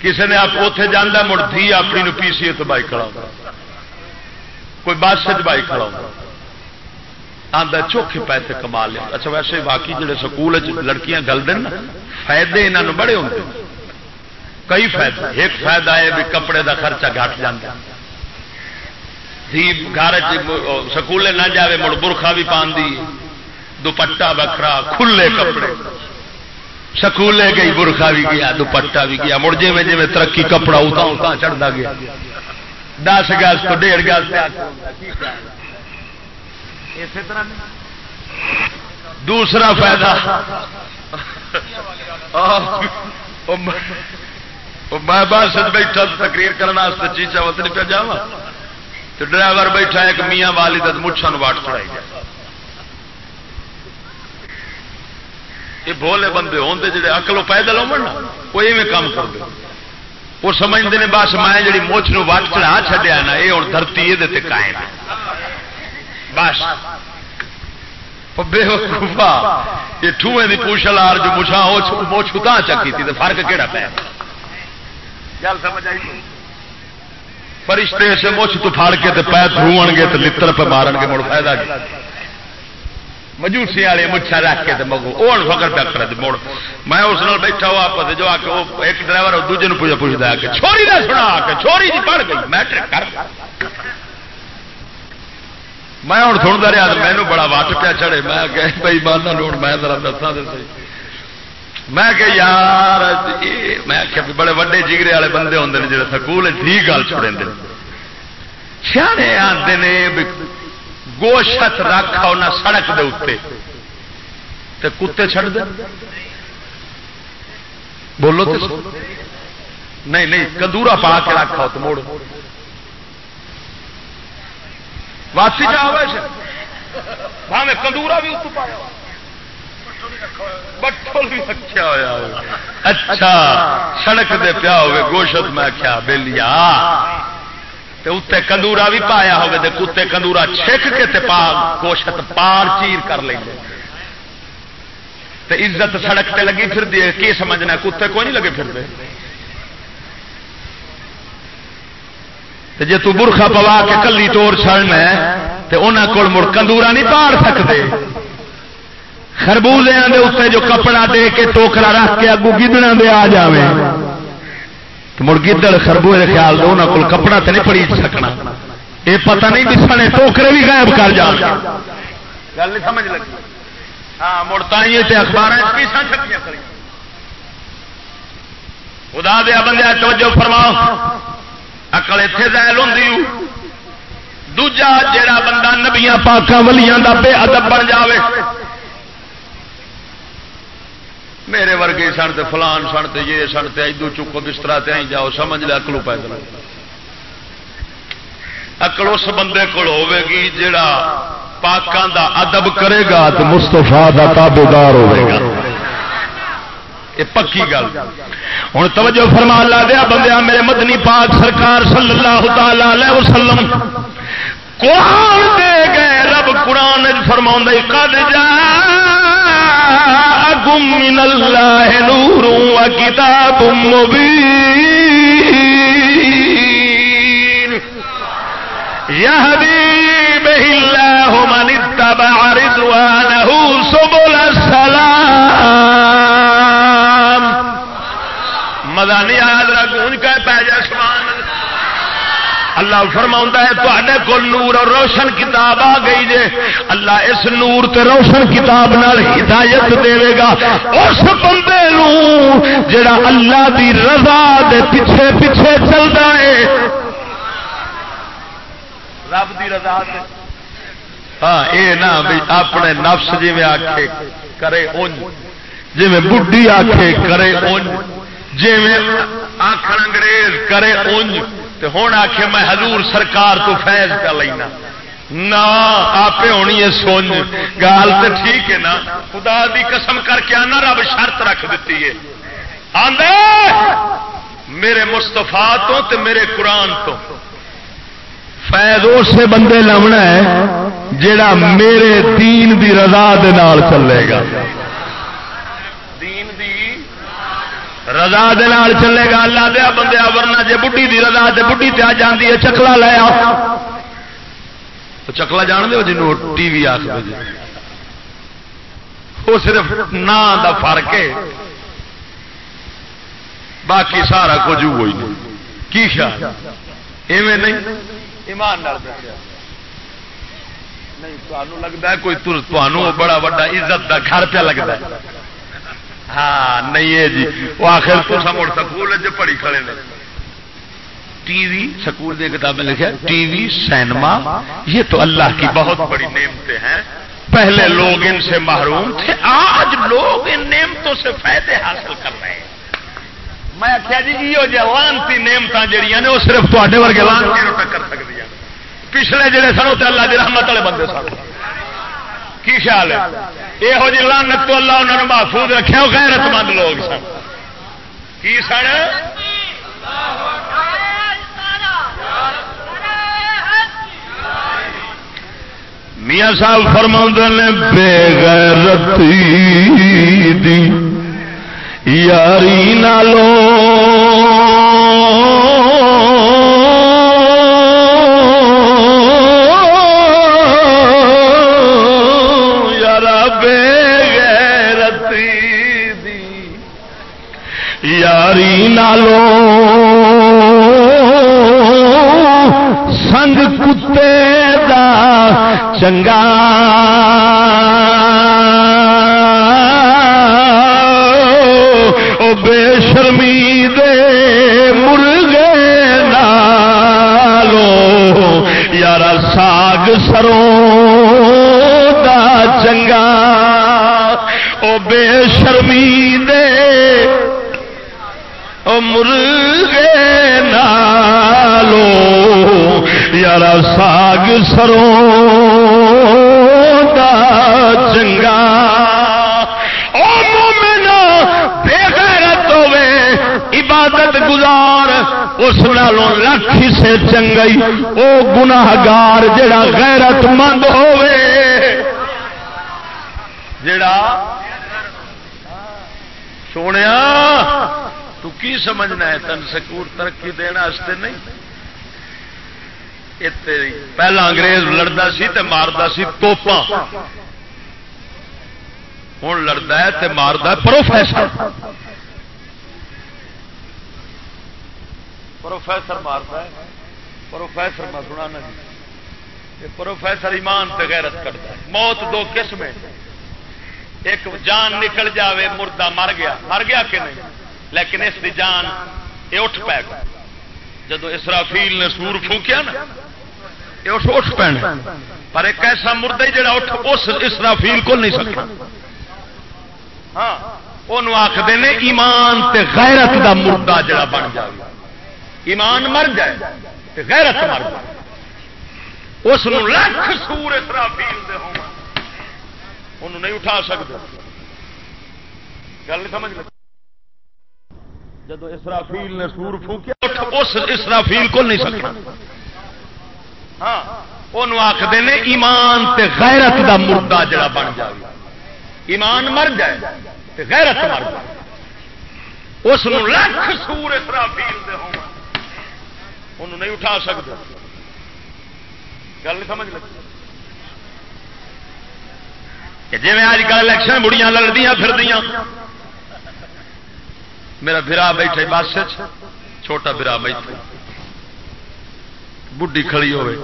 کسی نے آپ اتے جانا مڑ تھی اپنی پی سی بائی کھڑا کوئی بس بائی کھڑا آدھا چوکھے پیسے کما لیا اچھا ویسے باقی جڑے سکول لڑکیاں گل دیں فائدے یہاں بڑے ہوتے کئی فائدے۔ ایک فائدہ ہے بھی کپڑے دا خرچہ گھٹ جا دھی گھر سکولے نہ جائے مڑ برخا بھی پان دی۔ دوپٹا بکرا کھلے کپڑے۔ سکولے گئی، برخا بھی گیا دوپٹا بھی گیا۔ مڑ جی میں جی ترقی کپڑا اتنا اتنا چڑھتا گیا۔ دس گز تو ڈیڑھ گز دوسرا فائدہ۔ میں بس بیٹھا تقریر کرنے چیچا نہیں پہ جا تو ڈرائیور بیٹھا ایک میاں والی مچھان واٹ چڑھائی گیا۔ یہ بولے بندے ہوتے جڑے اکلو پیدل ہو وہ ایویں کام کرتے وہ سمجھتے ہیں بس میں جی مچھ نو وٹ چڑھا چڈیا نا یہ ہوں دھرتی یہ قائم بس۔ بے وقوفا یہ ٹوئے کی پوچھل آر جو مچھا چکی تھی تو فرق کہڑا پہ گل سمجھ آئی فرشتے سے مچھ تو پھاڑ کے پیر دھو گے تو لڑ پہ مارن گے مڑ فائدہ مجوسی والے مچھا رکھ کے مگو وہ فکر پیا کر مڑ۔ میں اس نال بیٹھا ہوا آپ جو آ کے ایک ڈرائیور دوجے نے پوچھا پوچھتا کہ چھوری نہ سنا کے چھوری جی پڑھ گئی۔ میٹرک کر۔ میں ہوں سنتا رہا مینو بڑا وٹ پیا چڑھے۔ میں کہ بھائی مانا لوڑ میں ذرا دسا دے میں کہ یار جی، میں کہ بڑے وڈے جگرے والے بندے ہوتے ہیں جڑے سکول ٹھیک گل چھوڑے سیانے آتے ہیں گوشت رکھ ہونا سڑک دے اتنے تے کتے چھڑ دے۔ بولو تو نہیں نہیں کدورا پا کے رکھا تو موڑ۔ واسی میں کندورا بھی اتو پایا۔ بٹول بھی رکھا ہوا اچھا سڑک دے پیا ہوئے، گوشت میں کیا بے لیا بلیا اتنے کندورا بھی پایا ہوگا کتے کندورا چھک کے تے پا گوشت پار چیر کر لیں تے عزت سڑک تے لگی پھر دی کی سمجھنا کتے کو نہیں لگے پھر دے جی تو برخا پوا کے کلی توڑ چڑنا تو انہوں کو مڑ کندورا نہیں پار سکتے۔ خربوزے دے اتنے جو کپڑا دے کے ٹوکرا رکھ کے اگو گدڑا دے آ جائے مڑ گدڑ خربو خیال دو انہوں کو کپڑا تو نہیں پڑی سکنا۔ یہ پتہ نہیں بھی سنے ٹوکرے بھی غائب کر جان گل نہیں سمجھ لگی۔ ہاں اخبار خدا دیا بندے توجہ فرماؤ۔ اکل اتے زائل ہوں دوجا جڑا بندہ نبیا پاکوں ولیاں دا بے ادب بن جاوے۔ میرے ورگے سن تے فلان سن تے یہ سن تے ادو چکو بستر تے آئی جاؤ، سمجھ لے اکلو پیدل اکل اس بندے کو ہوے جڑا پاکان دا ادب کرے گا تو مستفا دا تابے دار ہوے گا۔ یہ پکی گل۔ ہوں توجہ فرما لا دیا بندیا میرے مدنی پاک سرکار صلی اللہ تعالی وسلم قرآن دے گئے رب قرآن فرما کد جا جاءكم من اللہ نور و کتاب يهدي به الله من اتبع رضوانه سبل السلام. مزہ اللہ فرما ہے تے کو نور اور روشن کتاب آ گئی جے۔ اللہ اس نور تے روشن کتاب نال ہدایت دے گا۔ اس بندے جڑا اللہ دی رضا دے پیچھے پیچھے چلتا ہے۔ رب دی رضا دے۔ ہاں اے نا بھی اپنے نفس جی میں آکھے کرے اونج۔ جی میں بڈھی آکھے کرے اونج۔ جی میں آخر انگریز کرے اونج۔ تے ہوں آخ میں حضور سرکار تو فیض پہ لینا۔ نہ آپ ہونی ہے سونج۔ گال تو ٹھیک ہے نا۔ خدا دی قسم کر کے آنا، رب شرط رکھ دیتی ہے۔ آدھے میرے مستفا تو تے میرے قرآن تو۔ فیض اسے بندے لونا ہے جڑا میرے دین دی رضا دے نال چلے گا۔ رضا دال چلے گا، اللہ دیا بندے ورنہ جی بڑھی دی رضا تے بڑھی تے آ جاندی ہے، چکلا لے آ چکلا جان دو جنوں ٹی وی آ جی۔ وہ صرف نا دا فرق ہے۔ باقی سارا کچھ وہی نہیں۔ کی خیال ایویں نہیں۔ ایمان نہیں لگتا ہے کوئی بڑا وا عزت کا گھر پہ لگتا ہے۔ ہاں نہیں ہے جی۔ وہ آخر تو مڑ سکول پڑھی کھڑے نے۔ ٹی وی، سکول کی کتابیں لکھا ٹی وی، سینما، یہ تو اللہ کی بہت بڑی نعمتیں ہیں۔ پہلے لوگ ان سے محروم تھے، آج لوگ ان نعمتوں سے فائدے حاصل کر رہے ہیں۔ میں آخیا جی یہ لانتی نعمت جہیا نے، وہ صرف تے ورگے لانتی کر سکتی ہیں پچھلے جڑے سن، وہ اللہ کی رحمت والے بندے سن۔ کی خیال ہے؟ یہو جی لانت تو اللہ انہوں نے محفوظ رکھے غیرت مند لوگ سن۔ کی سن؟ میاں صاحب فرما نے، بے غیرتی دی یاری نالو یاری نالو سنگ کتے دا چنگا او بے شرمی دے مرغے نالو یار ساگ سروں دا چنگا ساگ سروں دا چنگا۔ او مومنا بے غیرت ہوے عبادت گزار، اس نالوں لکھ سے چنگئی او گناہگار، جڑا غیرت مند ہوے جڑا سونے تو کی سمجھنا ہے تن سکور ترقی دینا نہیں؟ پہلا انگریز لڑتا سی تے مارتا سی توپا ہوں لڑتا ہے تے مارتا پروفیسر پروفیسر مارتا ہے پروفیسر میں سنا جی پروفیسر ایمان تے غیرت کرتا ہے موت دو قسم ہے ایک جان نکل جاوے مردہ مر گیا مر گیا کہ نہیں لیکن اس دی جان یہ اٹھ پائے گا جدو اسرافیل نے سور پھونکیا نا یہ اٹھ پینا پر ایک ایسا مردہ جڑا اٹھ اس اسرافیل کو نہیں سکتا۔ ہاں وہ آخر نے ایمان تے غیرت دا مردہ جڑا بن جائے۔ ایمان مر جائے تے غیرت مر جائے۔ اس لکھ سور اسرافیل دے ہوں۔ انہوں نہیں اٹھا سکتے گل نہیں سمجھ لگی؟ جدو اسرافیل نے سور پھونکیا اس اسرافیل کو نہیں سکتا۔ ہاں آخر نے ایمان تے غیرت دا مردہ جڑا بن جائے۔ ایمان مر جائے تے غیرت مر جائے۔ اس لکھ سور اسرافیل دے ہوں۔ انہوں نہیں اٹھا سکتے گل نہیں سمجھ لگی؟ جی اج کل الیکشن بڑیاں لڑدیاں پھر میرا برا بیٹھے بس چھوٹا برا بیٹھے بڈی کھڑی ہوئے۔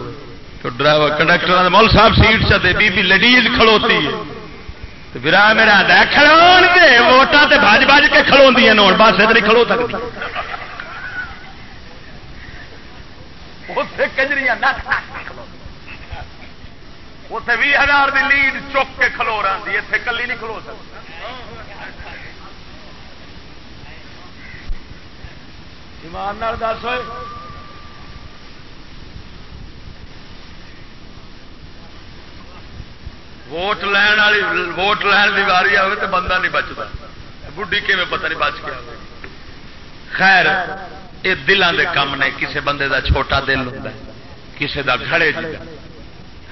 تو ڈرائیور کنڈکٹر مول صاحب سیٹ چاہتے بی بی لڈیز کھڑوتی ہے۔ تو برا میرا آدھا کھڑون دے، ووٹاں تے بھاج بھاج کے کھڑو دیا نوٹ بس ادھر کھڑو تک کجریاں اتنے بھی ہزار کی لیڈ چک کے کھلو رہی اتنے کلی نہیں کھلو سکتی ایمان دس ہوئے۔ ووٹ لین والی ووٹ لین کی واری آئے تو بندہ نہیں بچتا بڈی کیون پتہ نہیں بچ گیا۔ خیر یہ دلان دے کام نے کسے بندے دا چھوٹا دل ہوتا ہے، کسے دا گھڑے جی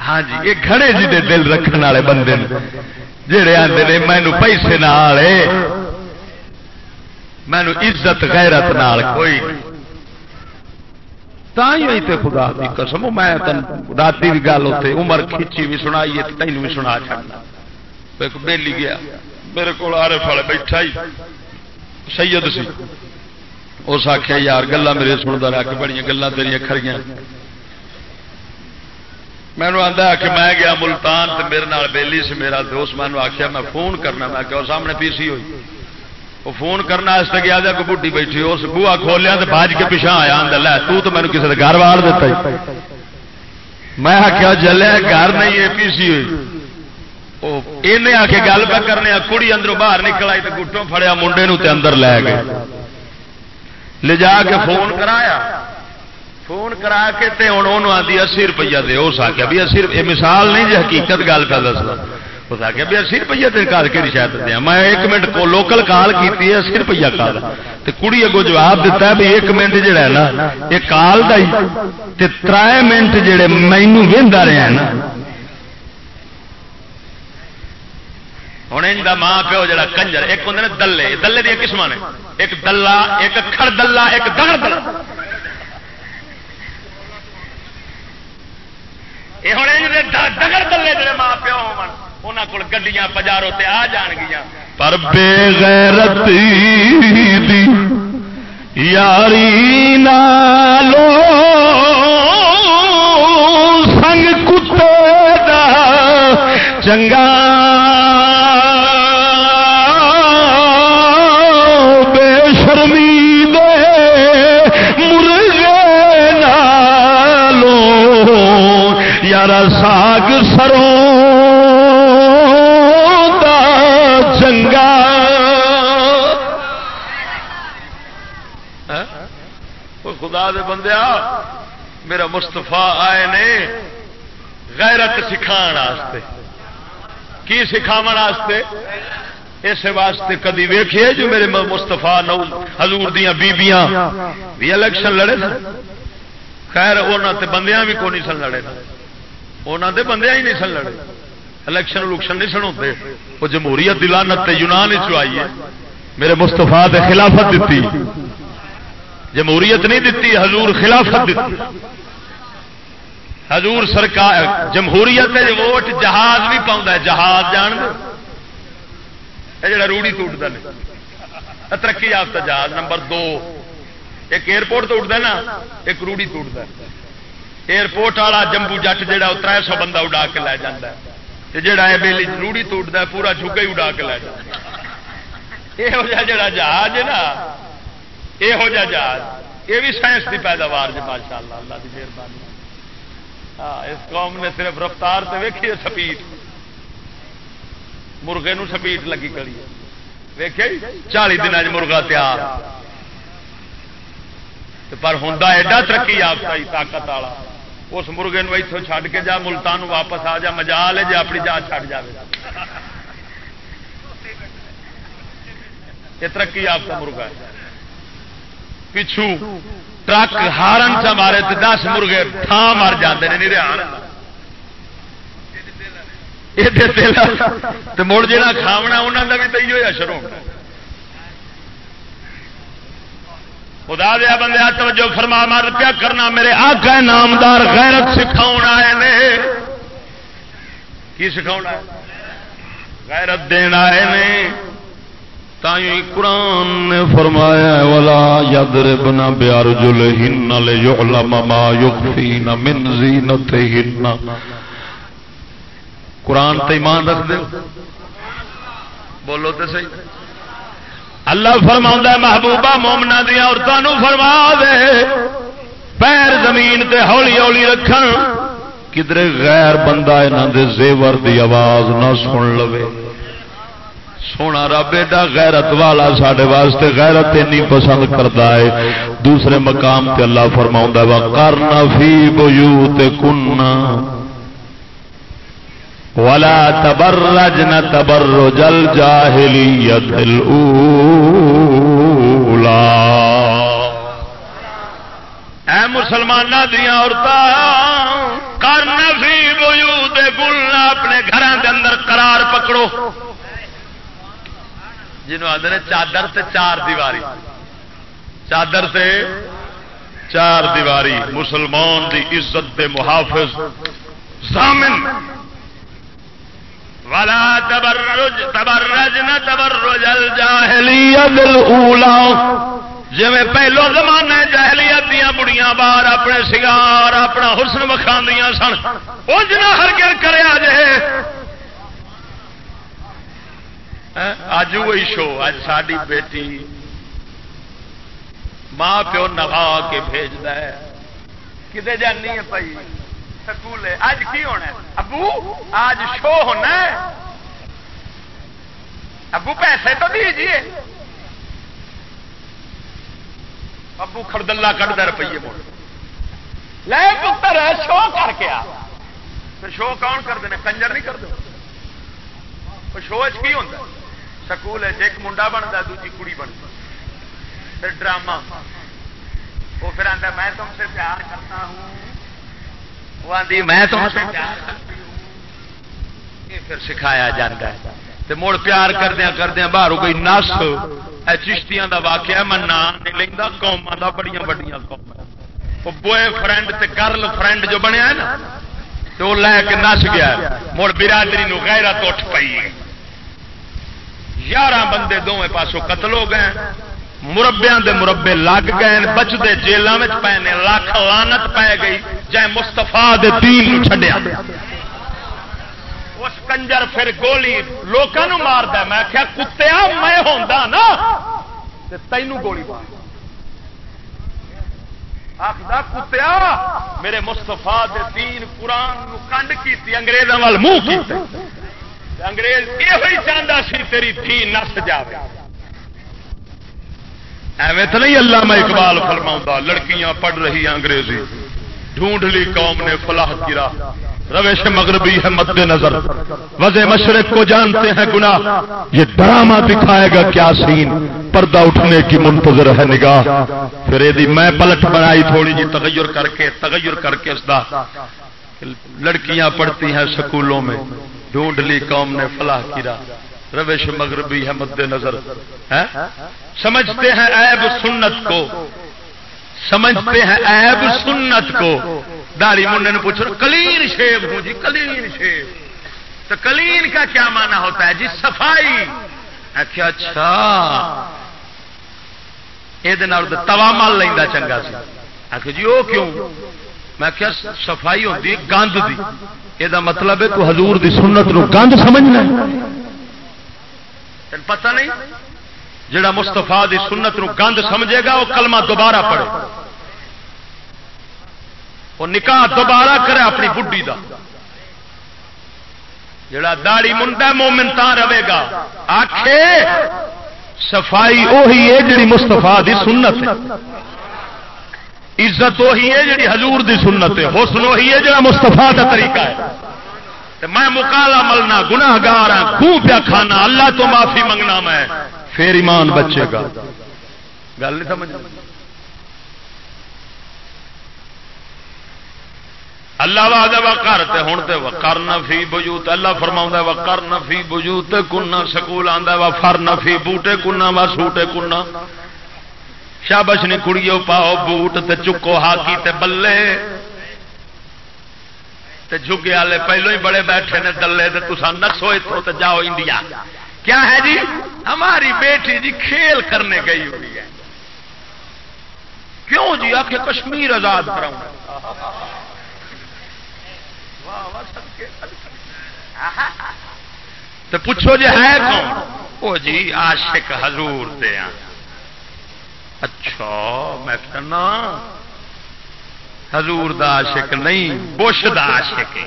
ہاں جی یہ گھڑے جی دے دل رکھنے والے بندے جہے آتے نے مینو پیسے نال مینو عزت، غیرت نال، کوئی تے خدا دی قسم میں تن کی گل ہوتے عمر کھچی بھی سنائی تینوں بھی سنا چڑنا ایک بیلی گیا میرے کو آرے فالے بیٹھا ہی سید سی اس آخیا یار گلا میرے سنتا رہا کہ بڑی گلا تیریا کھڑیاں مینو آتا کہ میں گیا ملتان تو میرے نال بیلی سے میرا دوست مینو آخیا میں فون کرنا میں کہ سامنے پی سی ہوئی وہ فون کرنا اس گیا کوئی بڈی بیٹھی اس بوا کھولیا تو باج کے پیچھا آیا لے، تو تو مینو کسی گھر وار دیتا میں آخیا جلے، گھر نہیں ہے پی سی ہوئی یہ آ کے گل پہ کرنے کڑی اندروں باہر نکل آئی تو گٹوں فڑیا منڈے تے اندر لے گئے۔ لے جا کے فون کرایا۔ فون کرا کے تے ہوں انہوں آدھی اسی روپیہ دے۔ اس آخیا بھی اسی یہ مثال نہیں جی حقیقت گل پہ دسنا۔ اس آخیا بھی اسی روپیہ تین کال کی شاید دیا۔ میں ایک منٹ کو لوکل کال کی اسی روپیہ کال تے کڑی اگو جواب دیتا ہے بھی ایک منٹ جڑا ہے نا، یہ کال کا ہی۔ ترائے منٹ جڑے مینو وہدا رہا ہے نا۔ ہوں ان کا ماں پیو جا کنجر، ایک ہوں نے دلے۔ دلے دیا قسم نے۔ ایک دلہ، ایک کھڑ دلہ، ایک دگڑ دلہ۔ یہ ہوں دگڑ دلے جڑے ماں پیو ہو ہونا کو گڈیاں پجاروں تے آ جان گیا پر بے غیرت دی یاری نالو سنگ کتے دا چنگا ساگ سروں بندیا میرا مستفا آئے نے غیرت سکھا کی سکھاو اس واسطے کدی ویخیے جو میرے مستفا نو ہزور دیا بیبیاں بھی الیکشن لڑے سن۔ خیر وہ بندیاں بھی کو نہیں سن لڑے انہوں دے بندے ہی نہیں سن لڑے۔ الیکشن الیکشن نہیں سن ہوتے وہ جمہوریت دلانت یونان چائی ہے۔ میرے مستفا خلافت دیتی جمہوریت نہیں دیتی حضور خلافت دیتی۔ حضور سرکار جمہوریت ووٹ جہاز بھی پاؤں جہاز جان یہ جڑا روڑی ٹوٹتا ہے ترقی یافتہ جہاز نمبر دو۔ ایک ایئرپورٹ تو اٹھتا نا ایک روڑی ہے۔ ایئرپورٹ والا جمبو جٹ جہا وہ تر سو بندہ اڈا کے لے جا جا بیلی روڑی ٹوٹتا پورا چوگا ہی اڈا کے لے جا یہ جا جہاز ہے نا یہ جہاز یہ بھی سائنس کی پیداوار جی ماشاء اللہ اللہ کی مہربانی ہاں اس قوم نے صرف رفتار سے ویکھی سپیٹ مرغے نو سپیٹ لگی کری ویکے چالی دن مرغا تیار پر ہوں ایڈا ترقی آپ طاقت والا اس مرغے اتوں چھڈ کے جا ملتان واپس آ جا مجا لے جا اپنی جان چھڈ جائے یہ ترقی آپ کا مرغا ہے پچھو، ٹرک ہارن چ مارے تو دس مرغے تھان مر جاتے ہیں نران مڑ جا کھاونا انہوں کا بھی تو اشر خدا دیا بندے توجہ فرما مار پیا کرنا، میرے آقا نامدار غیرت سکھاؤ آئے نے۔ کی سکھاؤ غیرت دین آئے نے۔ تھی قرآن نے فرمایا والا یادر بنا بیار جل ہن مما یخفین من زینت ہن قرآن تے ایمان رکھ دے۔ بولو تو صحیح۔ اللہ فرما محبوبہ مومنا دیا عورتوں فرما دے۔ پیر زمین تے ہولی ہولی رکھ کدھر غیر بندہ یہاں دے زیور دی آواز نہ سن لو سونا رب ایڈا غیرت والا سڈے واسطے غیرت اینی پسند کرتا ہے۔ دوسرے مقام تے اللہ فرما وا کرنا فی بو کننا ولا تبرجن تبرج الجاهليه الاولى اے مسلمان دیا عورتیں کرن فی بیوت گلنا اپنے گھراں دے اندر قرار پکڑو۔ جنہوں آدھے چادر سے چار دیواری۔ چادر سے چار دیواری۔ مسلمان دی عزت دے محافظ۔ ضامن۔ ولا تبرج تبرج نہ تبرج الجاہلیت الاولى جی پہلو زمانے جہلیت دیا بڑیاں باہر اپنے سگار، اپنا حسن وکھا سن، وہ جنا ہر گر کرے اج وہی شو اج ساری بیٹی ماں پیو نہا کے بھیجتا ہے۔ کتنے جانی ہے بھائی؟ سکول اج کی ہونا ابو، آج شو ہونا ابو پیسے تو دیجیے ابو خردلہ کٹ دے روپیے مڑ لے پتر، شو کر کے آ۔ شو کون کرتے ہیں کنجر نہیں کرتے شو کی ہوتا سکول ایک منڈا بنتا دوجی کڑی بنتا پھر ڈرامہ وہ پھر آتا میں تم سے پیار کرتا ہوں وہ آدھی میں تم سے پیار کرتی ہوں یہ پھر سکھایا جاتا ہے مڑ پیار کردیا کردیا باہر کوئی نس چشتیاں دا واقعہ میں نام نہیں لینا قوما دا بڑی بڑی قوم وہ بوائے فرینڈ تے گرل فرینڈ جو بنیا نا تو لے کے نس گیا مڑ برادری نو غیرت اٹھ پئی یارہ بندے دونوں پاسوں قتل ہو گئے مربیا دے مربے لگ گئے بچتے جیلوں میں پے نے، لاکھ لانت پی گئی۔ جائے مستفا دین چھڈیا۔ اس کنجر پھر گولی لوگوں مارد میں کیا کتیا؟ میں ہوں نا۔ تینوں گولی مار۔ آخر کتیا؟ میرے مستفا دین قرآن کنڈ کی انگریزوں وال منہ انگریز یہ چاہتا سی تیری تھی نس جائے ایویں تو نہیں اللہ میں اقبال فرما لڑکیاں پڑھ رہی انگریزی۔ ڈھونڈ لی قوم نے فلاح گرا۔ روش مغربی ہے مد نظر۔ وز مشرق کو جانتے ہیں گنا یہ ڈرامہ دکھائے گا کیا سین۔ پردہ اٹھنے کی منتظر ہے نگاہ۔ پھر یہ میں پلٹ بنائی تھوڑی جی تغیر کر کے، تغیر کر کے اس دا۔ لڑکیاں پڑھتی ہیں سکولوں میں۔ ڈھونڈ لی قوم نے فلاح کرا روش مغربی ہے مد نظر۔ سمجھتے ہیں عیب سنت کو۔ سمجھتے ہیں عیب سنت کو۔ داڑھی منڈے نے پوچھو، کلین شیب ہوں جی کلین شیب۔ تو کلین کا کیا مانا ہوتا ہے جی؟ صفائی۔ آخیا اچھا۔, اچھا۔ یہ توا مل لینا چنگا سی۔ آخر جی وہ کیوں؟ میں کیا صفائی ہوتی گند دی۔ یہ مطلب ہے تو حضور دی سنت نو گند سمجھنا پتہ نہیں؟ جڑا مستفا دی سنت نو گند سمجھے گا وہ کلمہ دوبارہ پڑھے۔ وہ نکاح دوبارہ کرے اپنی بڈی دا۔ جڑا داڑی منڈا مومن تا رہے گا۔ آخے صفائی وہی ہے جڑی مستفا دی سنت ہے۔ عزت وہی ہے جڑی حضور دی سنت ہے، حسن وہی ہے جڑا مستفا دا طریقہ ہے۔ میں مکالا ملنا گناگار ہوں خوں پیا کھانا، اللہ تو معافی منگنا میں، پھر ایمان بچے گا۔ گل نہیں سمجھ اللہ وا دے وکر تے ہن تے وکر نفی بجوت۔ اللہ فرماوندا ہے وکر نفی بجوت کنا سکول آندا وا فر نفی بوٹے کنا وا سوٹے کنا شابش نی کڑیو پاؤ، بوٹ تے چکو ہاکی تے بلے۔ تے جھگے والے پہلو ہی بڑے بیٹھے نے دلے تے تساں نسو اتوں تے جاؤ انڈیا۔ کیا ہے جی؟ ہماری بیٹی جی کھیل کرنے گئی ہوئی ہے۔ کیوں جی؟ آ کے کشمیر آزاد کراؤں۔ تو پوچھو جی ہے کون؟ وہ جی عاشق حضور دے اچھا میں کہنا حضور دا عاشق نہیں، بش دا عاشق ہے۔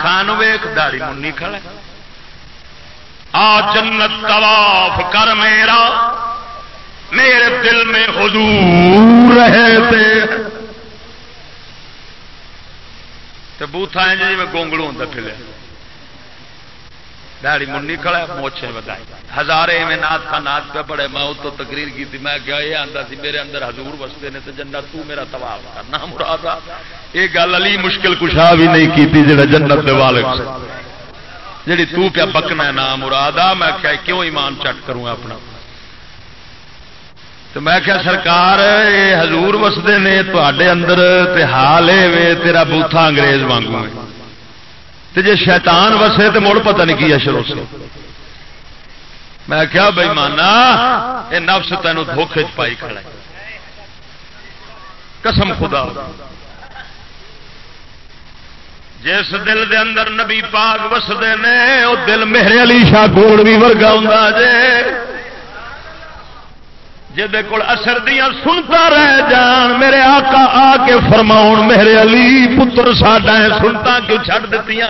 خان ویخ داڑی منی کھڑے آ جنت طواف کر میرا، میرے دل میں حضور رہے تھے بوتھا جی میں گونگلو ہوں پھر دہڑی منی کھڑا موچے بدائی ہزارے میں نات کا نات پہ پڑے، میں تو تقریر کی تھی، میں کیا یہ آتا سی، میرے اندر حضور وستے نے تو جنت تو میرا تباہ کرنا مراد یہ گل علی مشکل کشا بھی نہیں کی تھی جڑا جنت دے والے جڑی تو پیا بکنا نام مراد آ میں کیا کیوں ایمان چٹ کروں اپنا؟ تو میں کیا سرکار، یہ حضور وستے نے تے اندر تے حال ہے تیرا بوتھا انگریز وانگو جی شیطان وسے تو مڑ پتہ نہیں کیا شروع سے۔ میں کیا بھائی مانا یہ نفس تینوں دھوکھے چ پائی کھڑا قسم خدا۔ جس دل دے اندر نبی پاک وسدے نے وہ دل میرے علی شاہ گوڑ بھی ورگا ہوں جے۔ کول اثر دیا سنتا رہ جان، میرے آقا آ کے فرماؤ میرے علی پتر ساڈا ہے، سنتا کیوں چھڑ دیتی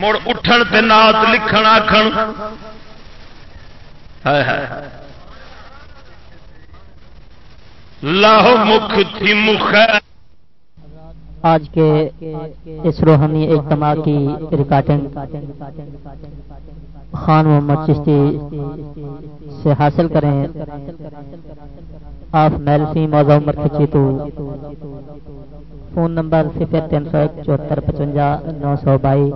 مڑ اٹھن پہ نات لکھن آخر لاہو مکھ تھی مخ آج کے اس روحانی اجتماع کی ریکارڈنگ۔ خان محمد چشتی سے حاصل کریں۔ آپ میلسی موضوع عمر کھچی تو۔ فون نمبر صفر تین سو ایک چوہتر پچونجا نو سو بائی۔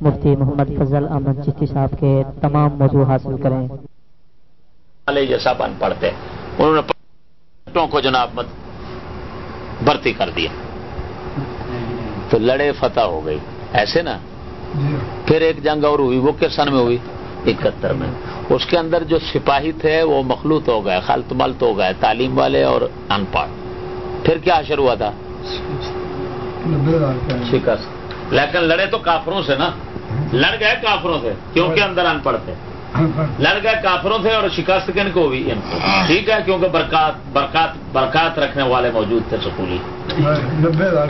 مفتی محمد فضل احمد چشتی صاحب کے تمام موضوع حاصل کریں۔ جیسا بن پڑتے انہوں نے کو جناب بھرتی کر دیا۔ تو لڑے فتح ہو گئی ایسے نا۔ پھر ایک جنگ اور ہوئی وہ کس سن میں ہوئی؟ اکہتر میں۔ اس کے اندر جو سپاہی تھے وہ مخلوط ہو گئے خلط ملت ہو گئے تعلیم والے اور ان پڑھ۔ پھر کیا اثر ہوا تھا؟ شکست۔ لیکن لڑے تو کافروں سے نا۔ لڑ گئے کافروں سے کیونکہ اندر ان پڑھ تھے۔ لڑ گئے کافروں سے اور شکست کن کو بھی ٹھیک ہے کیونکہ برکات برکات برکات رکھنے والے موجود تھے سکولی۔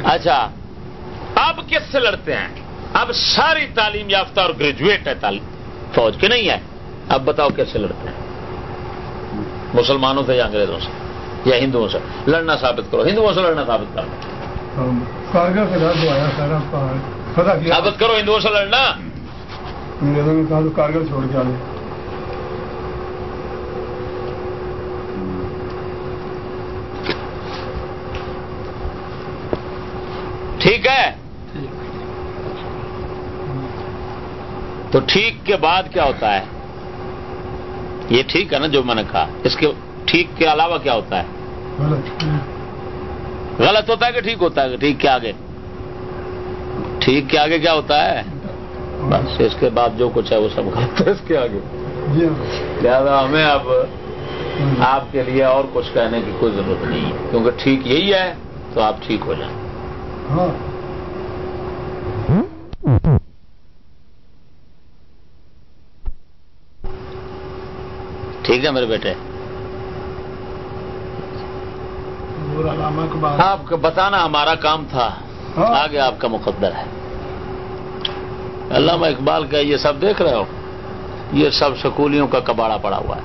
اچھا اب کس سے لڑتے ہیں؟ اب ساری تعلیم یافتہ اور گریجویٹ ہے تعلیم۔ فوج کے نہیں ہے۔ اب بتاؤ کیسے لڑتے ہیں؟ مسلمانوں سے یا انگریزوں سے؟ یا ہندوؤں سے؟ لڑنا ثابت کرو۔ ہندوؤں سے لڑنا ثابت کرو۔ ثابت کرو ہندوؤں سے لڑنا۔ کارگل چھوڑ کے ٹھیک ہے۔ تو ٹھیک کے بعد کیا ہوتا ہے؟ یہ ٹھیک ہے نا جو میں نے کہا۔ اس کے ٹھیک کے علاوہ کیا ہوتا ہے؟ غلط۔ ہوتا ہے کہ ٹھیک ہوتا ہے؟ ٹھیک کے آگے۔ ٹھیک کے آگے کیا ہوتا ہے؟ بس اس کے بعد جو کچھ ہے وہ سب غلط ہے۔ اس کے آگے۔ لہٰذا ہمیں اب آپ کے لیے اور کچھ کہنے کی کوئی ضرورت نہیں ہے۔ کیونکہ ٹھیک یہی ہے تو آپ ٹھیک ہو جائیں۔ ٹھیک ہے میرے بیٹے؟ آپ کو بتانا ہمارا کام تھا۔ ہاں۔ آگے آپ کا مقدر ہے۔ علامہ اقبال کا یہ سب دیکھ رہے ہو؟ یہ سب سکولیوں کا کباڑا پڑا ہوا ہے۔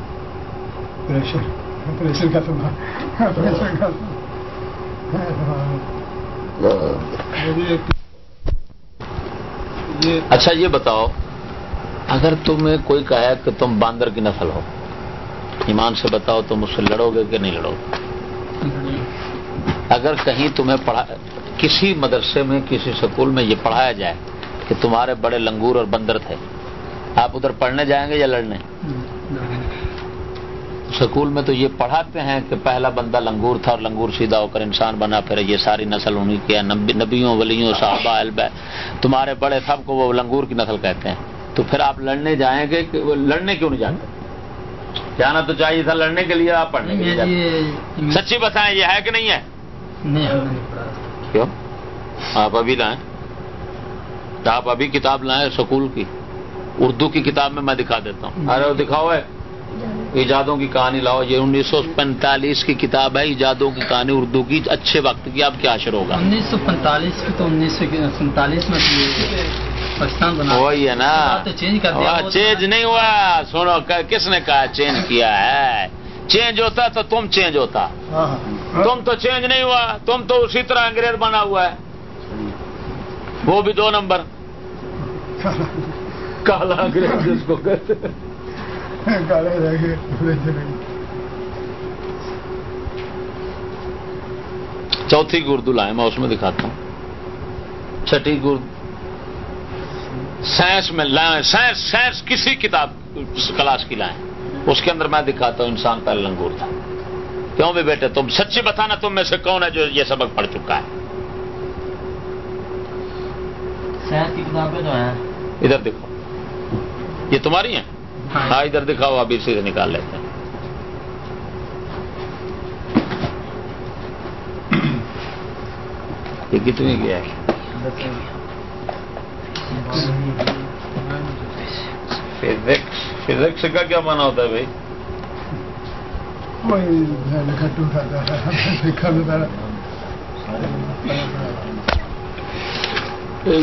اچھا یہ بتاؤ۔ اگر تمہیں کوئی کہا کہ تم باندر کی نسل ہو ایمان سے بتاؤ تم اس سے لڑو گے کہ نہیں لڑو گے؟ اگر کہیں تمہیں پڑھا، کسی مدرسے میں، کسی سکول میں یہ پڑھایا جائے کہ تمہارے بڑے لنگور اور بندر تھے، آپ ادھر پڑھنے جائیں گے یا لڑنے؟ سکول میں تو یہ پڑھاتے ہیں کہ پہلا بندہ لنگور تھا اور لنگور سیدھا ہو کر انسان بنا، پھر یہ ساری نسل انہیں کیا نبیوں، ولیوں، صحابہ البہ تمہارے بڑے سب کو وہ لنگور کی نسل کہتے ہیں۔ تو پھر آپ لڑنے جائیں گے کہ لڑنے کیوں نہیں جاتے؟ جانا تو چاہیے تھا لڑنے کے لیے آپ پڑھنے کے لیے سچی بتائیں یہ ہے کہ نہیں ہے؟ کیوں؟ آپ ابھی لائیں۔ آپ ابھی کتاب لائیں سکول کی۔ اردو کی کتاب میں میں دکھا دیتا ہوں۔ ارے دکھاؤ ہے۔ ایجادوں کی کہانی لاؤ۔ یہ انیس سو پینتالیس کی کتاب ہے ایجادوں کی کہانی اردو کی۔ اچھے وقت کی اب کیا اشر ہوگا؟ انیس سو پینتالیس کی تو انیس سو سینتالیس میں وہی ہے نا۔ چینج نہیں ہوا۔ سنو کس نے کہا چینج کیا ہے؟ چینج ہوتا تو تم چینج ہوتا۔ ہاں، ہاں۔ تم تو چینج نہیں ہوا تم تو اسی طرح انگریز بنا ہوا ہے۔ وہ بھی دو نمبر۔ کالا انگریز جس کو کہتے چوتھی گردو لائے میں اس میں دکھاتا ہوں۔ چھٹی گرد سائنس میں لائیں۔ سائنس سائنس کسی کتاب کلاس کی لائیں۔ اس کے اندر میں دکھاتا ہوں انسان پہلے لنگور تھا۔ کیوں بھی بیٹے؟ تم سچی بتانا تم میں سے کون ہے جو یہ سبق پڑھ چکا ہے؟ کی کتابیں جو ہیں۔ ادھر دکھاؤ۔ یہ تمہاری ہیں؟ ہاں۔ ادھر دکھاؤ ابھی سے نکال لیتے ہیں۔ یہ کتنی گیا ہے؟ فزکس فزکس کا کیا مانا ہوتا ہے بھائی؟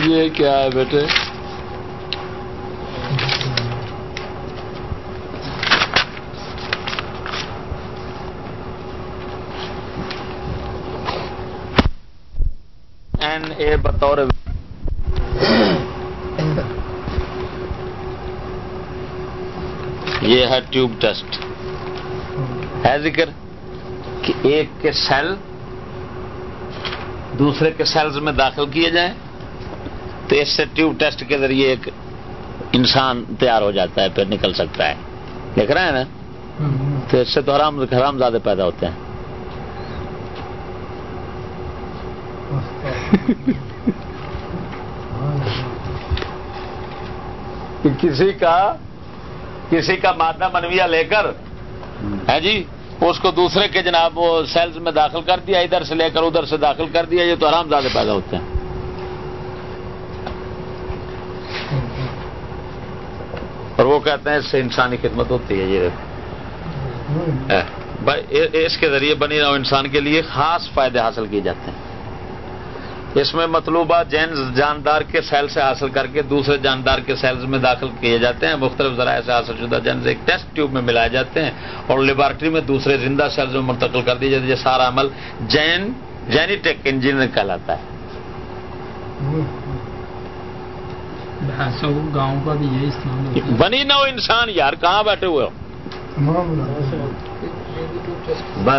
یہ کیا ہے بیٹے؟ این اے بطور یہ ہے ٹیوب ٹیسٹ ہے ذکر کہ ایک کے سیل دوسرے کے سیلز میں داخل کیے جائیں تو اس سے ٹیوب ٹیسٹ کے ذریعے ایک انسان تیار ہو جاتا ہے، پھر نکل سکتا ہے۔ دیکھ رہے ہیں نا؟ تو اس سے تو حرام حرام زیادہ پیدا ہوتے ہیں۔ کسی کا کسی کا مادہ منویہ لے کر ہے جی؟ اس کو دوسرے کے جناب وہ سیلز میں داخل کر دیا ادھر سے لے کر ادھر سے داخل کر دیا یہ تو آرام زیادہ پیدا ہوتے ہیں۔ اور وہ کہتے ہیں اس سے انسانی خدمت ہوتی ہے یہ اس کے ذریعے بنی رہو انسان کے لیے خاص فائدے حاصل کیے جاتے ہیں۔ اس میں مطلوبہ جین جاندار کے سیل سے حاصل کر کے دوسرے جاندار کے سیلز میں داخل کیے جاتے ہیں۔ مختلف ذرائع سے حاصل شدہ جینز ایک ٹیسٹ ٹیوب میں ملائے جاتے ہیں اور لیبارٹری میں دوسرے زندہ سیلز میں منتقل کر دیے جاتے ہیں یہ سارا عمل جین جینیٹیک انجینئر کہلاتا ہے۔ گاؤں کا بھی یہی استعمال بنی نہ ہو انسان یار کہاں بیٹھے ہوئے ہو؟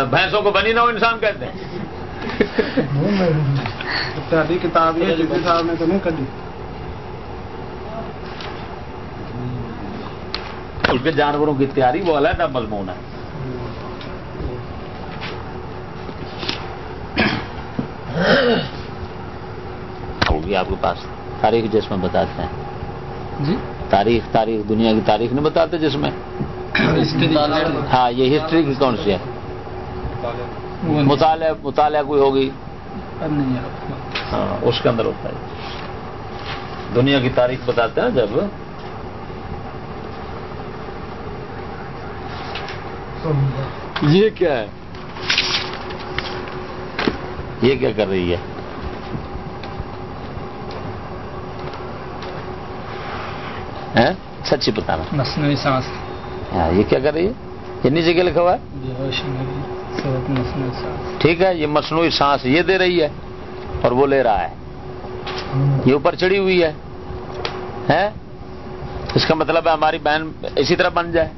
بھینسوں کو بنی نہ ہو انسان کہتے ہیں۔ کتاب صاحب نے تو نہیں کری اس کے جانوروں کی تیاری وہ علیحدہ مضمون ہے ہوگی آپ کے پاس تاریخ جس میں بتاتے ہیں جی تاریخ تاریخ دنیا کی تاریخ نہیں بتاتے جس میں ہاں یہ ہسٹری کی کون سی ہے مطالعہ مطالعہ کوئی ہوگی؟ ہاں اس کے اندر ہوتا ہے۔ دنیا کی تاریخ بتاتے ہیں جب۔ یہ کیا ہے؟ یہ کیا کر رہی ہے؟ سچی بتانا۔ مصنوعی سانس۔ ہاں یہ کیا کر رہی ہے؟ یہ نیچے کیا لکھا ہوا ہے؟ ٹھیک ہے یہ مصنوعی سانس یہ دے رہی ہے اور وہ لے رہا ہے۔ یہ اوپر چڑھی ہوئی ہے۔ اس کا مطلب ہے ہماری بہن اسی طرح بن جائے۔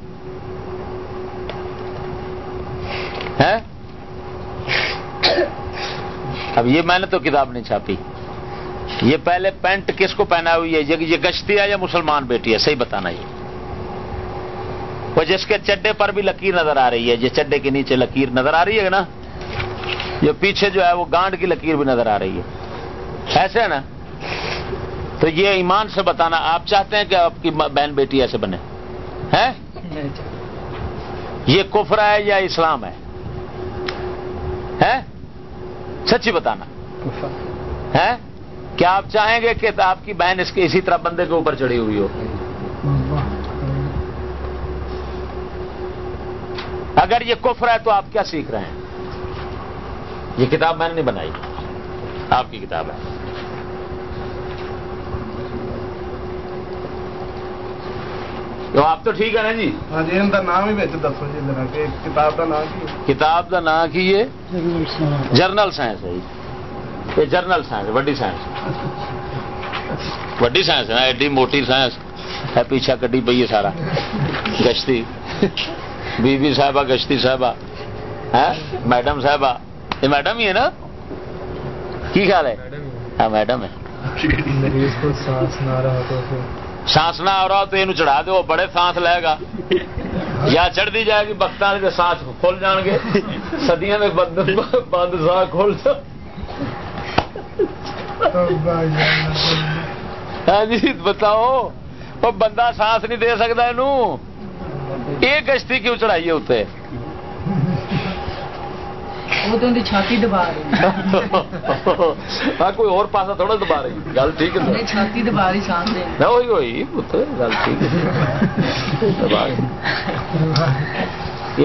اب یہ میں نے تو کتاب نہیں چھاپی۔ یہ پہلے پینٹ کس کو پہنا ہوئی ہے؟ یہ گشتی ہے یا مسلمان بیٹی ہے؟ صحیح بتانا یہ۔ وہ جس کے چڈے پر بھی لکیر نظر آ رہی ہے یہ چڈے کے نیچے لکیر نظر آ رہی ہے نا؟ یہ پیچھے جو ہے وہ گانڈ کی لکیر بھی نظر آ رہی ہے۔ ایسے ہے نا؟ تو یہ ایمان سے بتانا آپ چاہتے ہیں کہ آپ کی بہن بیٹی ایسے بنے؟ یہ کفر ہے یا اسلام ہے؟ سچی بتانا۔ ہے کیا آپ چاہیں گے کہ آپ کی بہن اس کے اسی طرح بندے کے اوپر چڑھی ہوئی ہو؟ اگر یہ کفر ہے تو آپ کیا سیکھ رہے ہیں؟ یہ کتاب میں نے نہیں بنائی۔ آپ کی کتاب ہے۔ تو آپ تو ٹھیک ہے نا جی؟ نام ہی دسو جی کتاب کا نام کی کتاب کا نام کی یہ؟ General science. ہے یہ جرنل سائنس وڈی سائنس وڈی سائنس ہے ایڈی موٹی سائنس۔ ہے پیچھا کڈی پی ہے سارا۔ گشتی۔ بی بی صاحبہ گشتی صاحبہ میڈم صاحبہ۔ یہ میڈم ہی ہے نا؟ کی خیال ہے؟ ہاں میڈم ہے۔ سانس نہ آ رہا تو یہ چڑھا دو بڑے سانس لے گا۔ یا چڑھ دی جائے گی بخت کے سانس کھول جان گے۔ سدیاں میں بند بند سا کھول ہاں جی بتاؤ۔ وہ بندہ سانس نہیں دے سکتا یہ کشتی کیوں چڑھائی ہے اتنے تو اندی چھاتی دبا رہی ہاں کوئی اور پاسا تھوڑا دبا رہی گل ٹھیک ہے انہیں چھاتی دبا رہی سانس دے نہ ہوئی ہوئی پتر گل ٹھیک ہے دبا کے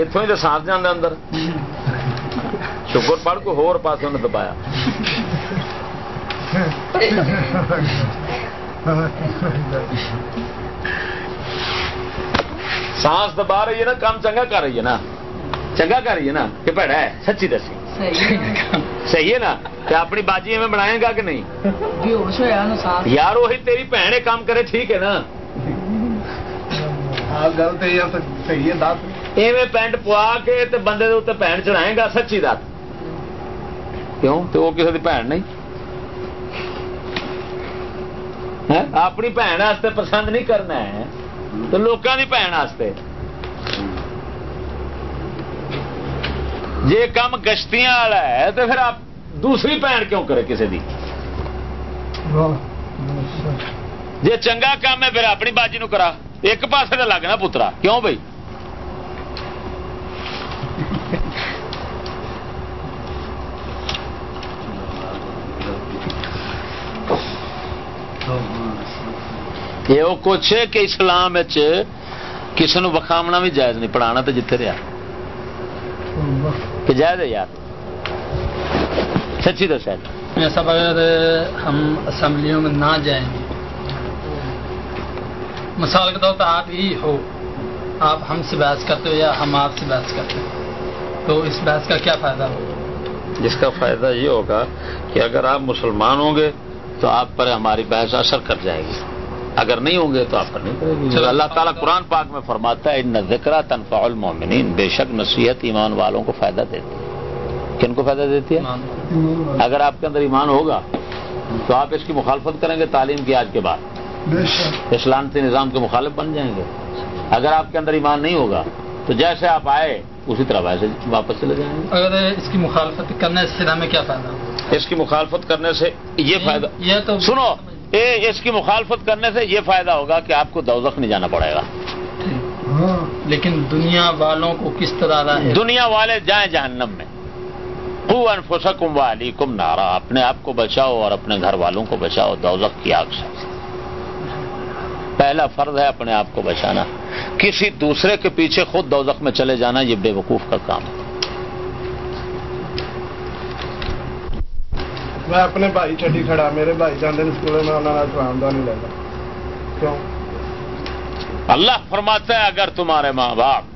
اتوں ہی تو سانس جانا اندر شکر پڑھ کو ہور پاسے انہیں دبایا سانس دبا رہی ہے نا کام چنگا کر رہی ہے نا۔ چنگا کر رہی ہے نا کہ بڑا ہے سچی دسی۔ صحیح ہے۔ نا؟ کہ اپنی باجی میں بنائے گا کہ نہیں؟ یار وہی تیری بھن ہے کام کرے ٹھیک ہے نا۔ ہاں گل تو یہ صحیح ہے دس۔ ایویں پینٹ پوا کے تے بندے دے اتنے بھن چڑھائے گا سچی دس۔ کیوں؟ تو وہ کسی کی بھن نہیں؟ ہیں؟ اپنی بھن پسند نہیں کرنا ہے۔ تو لوگوں کی بھن واسطے جی کام گشتیاں والا ہے تو پھر آپ دوسری بھن کیوں کرے کسی دی؟ جی چنگا کام ہے پھر اپنی باجی نو کرا۔ ایک پاسے تو لگنا پترا۔ کیوں بھائی یہ وہ کچھ ہے کہ اسلام کسی نو وکھاونا بھی جائز نہیں پڑھانا تو جتنے رہا کہ جائز ہے یار؟ سچی دس ہے ایسا اگر ہم اسمبلیوں میں نہ جائیں مثال کے طور پر آپ ہی ہو آپ ہم سے بحث کرتے ہو یا ہم آپ سے بحث کرتے ہو تو اس بحث کا کیا فائدہ ہوگا؟ جس کا فائدہ یہ ہوگا کہ اگر آپ مسلمان ہوں گے تو آپ پر ہماری بحث اثر کر جائے گی۔ اگر نہیں ہوں گے تو آپ پر نہیں کرے گی۔ چلو۔ اللہ تعالیٰ قرآن پاک میں فرماتا ہے ان ذکر تنفع المومنین بے شک نصیحت ایمان والوں کو فائدہ دیتی ہے۔ کن کو فائدہ دیتی ہے؟ اگر آپ کے اندر ایمان ہوگا تو آپ اس کی مخالفت کریں گے تعلیم کی آج کے بعد۔ اسلامتی نظام کے مخالف بن جائیں گے۔ اگر آپ کے اندر ایمان نہیں ہوگا تو جیسے آپ آئے اسی طرح ویسے واپس چلے جائیں گے۔ اگر اس کی مخالفت کرنے سے ہمیں کیا فائدہ؟ اس کی مخالفت کرنے سے یہ فائدہ یہ تو سنو اے اس کی مخالفت کرنے سے یہ فائدہ ہوگا کہ آپ کو دوزخ نہیں جانا پڑے گا۔ لیکن دنیا والوں کو کس طرح ہے؟ دنیا والے جائیں جہنم میں۔ قو انفسکم والیکم نارا اپنے آپ کو بچاؤ اور اپنے گھر والوں کو بچاؤ دوزخ کی آگ سے۔ پہلا فرض ہے اپنے آپ کو بچانا۔ کسی دوسرے کے پیچھے خود دوزخ میں چلے جانا یہ بے وقوف کا کام ہے۔ میں اپنے بھائی چھٹی کھڑا میرے بھائی جانے اسکول میں انہوں نے نہیں لینا کیوں اللہ فرماتا ہے اگر تمہارے ماں باپ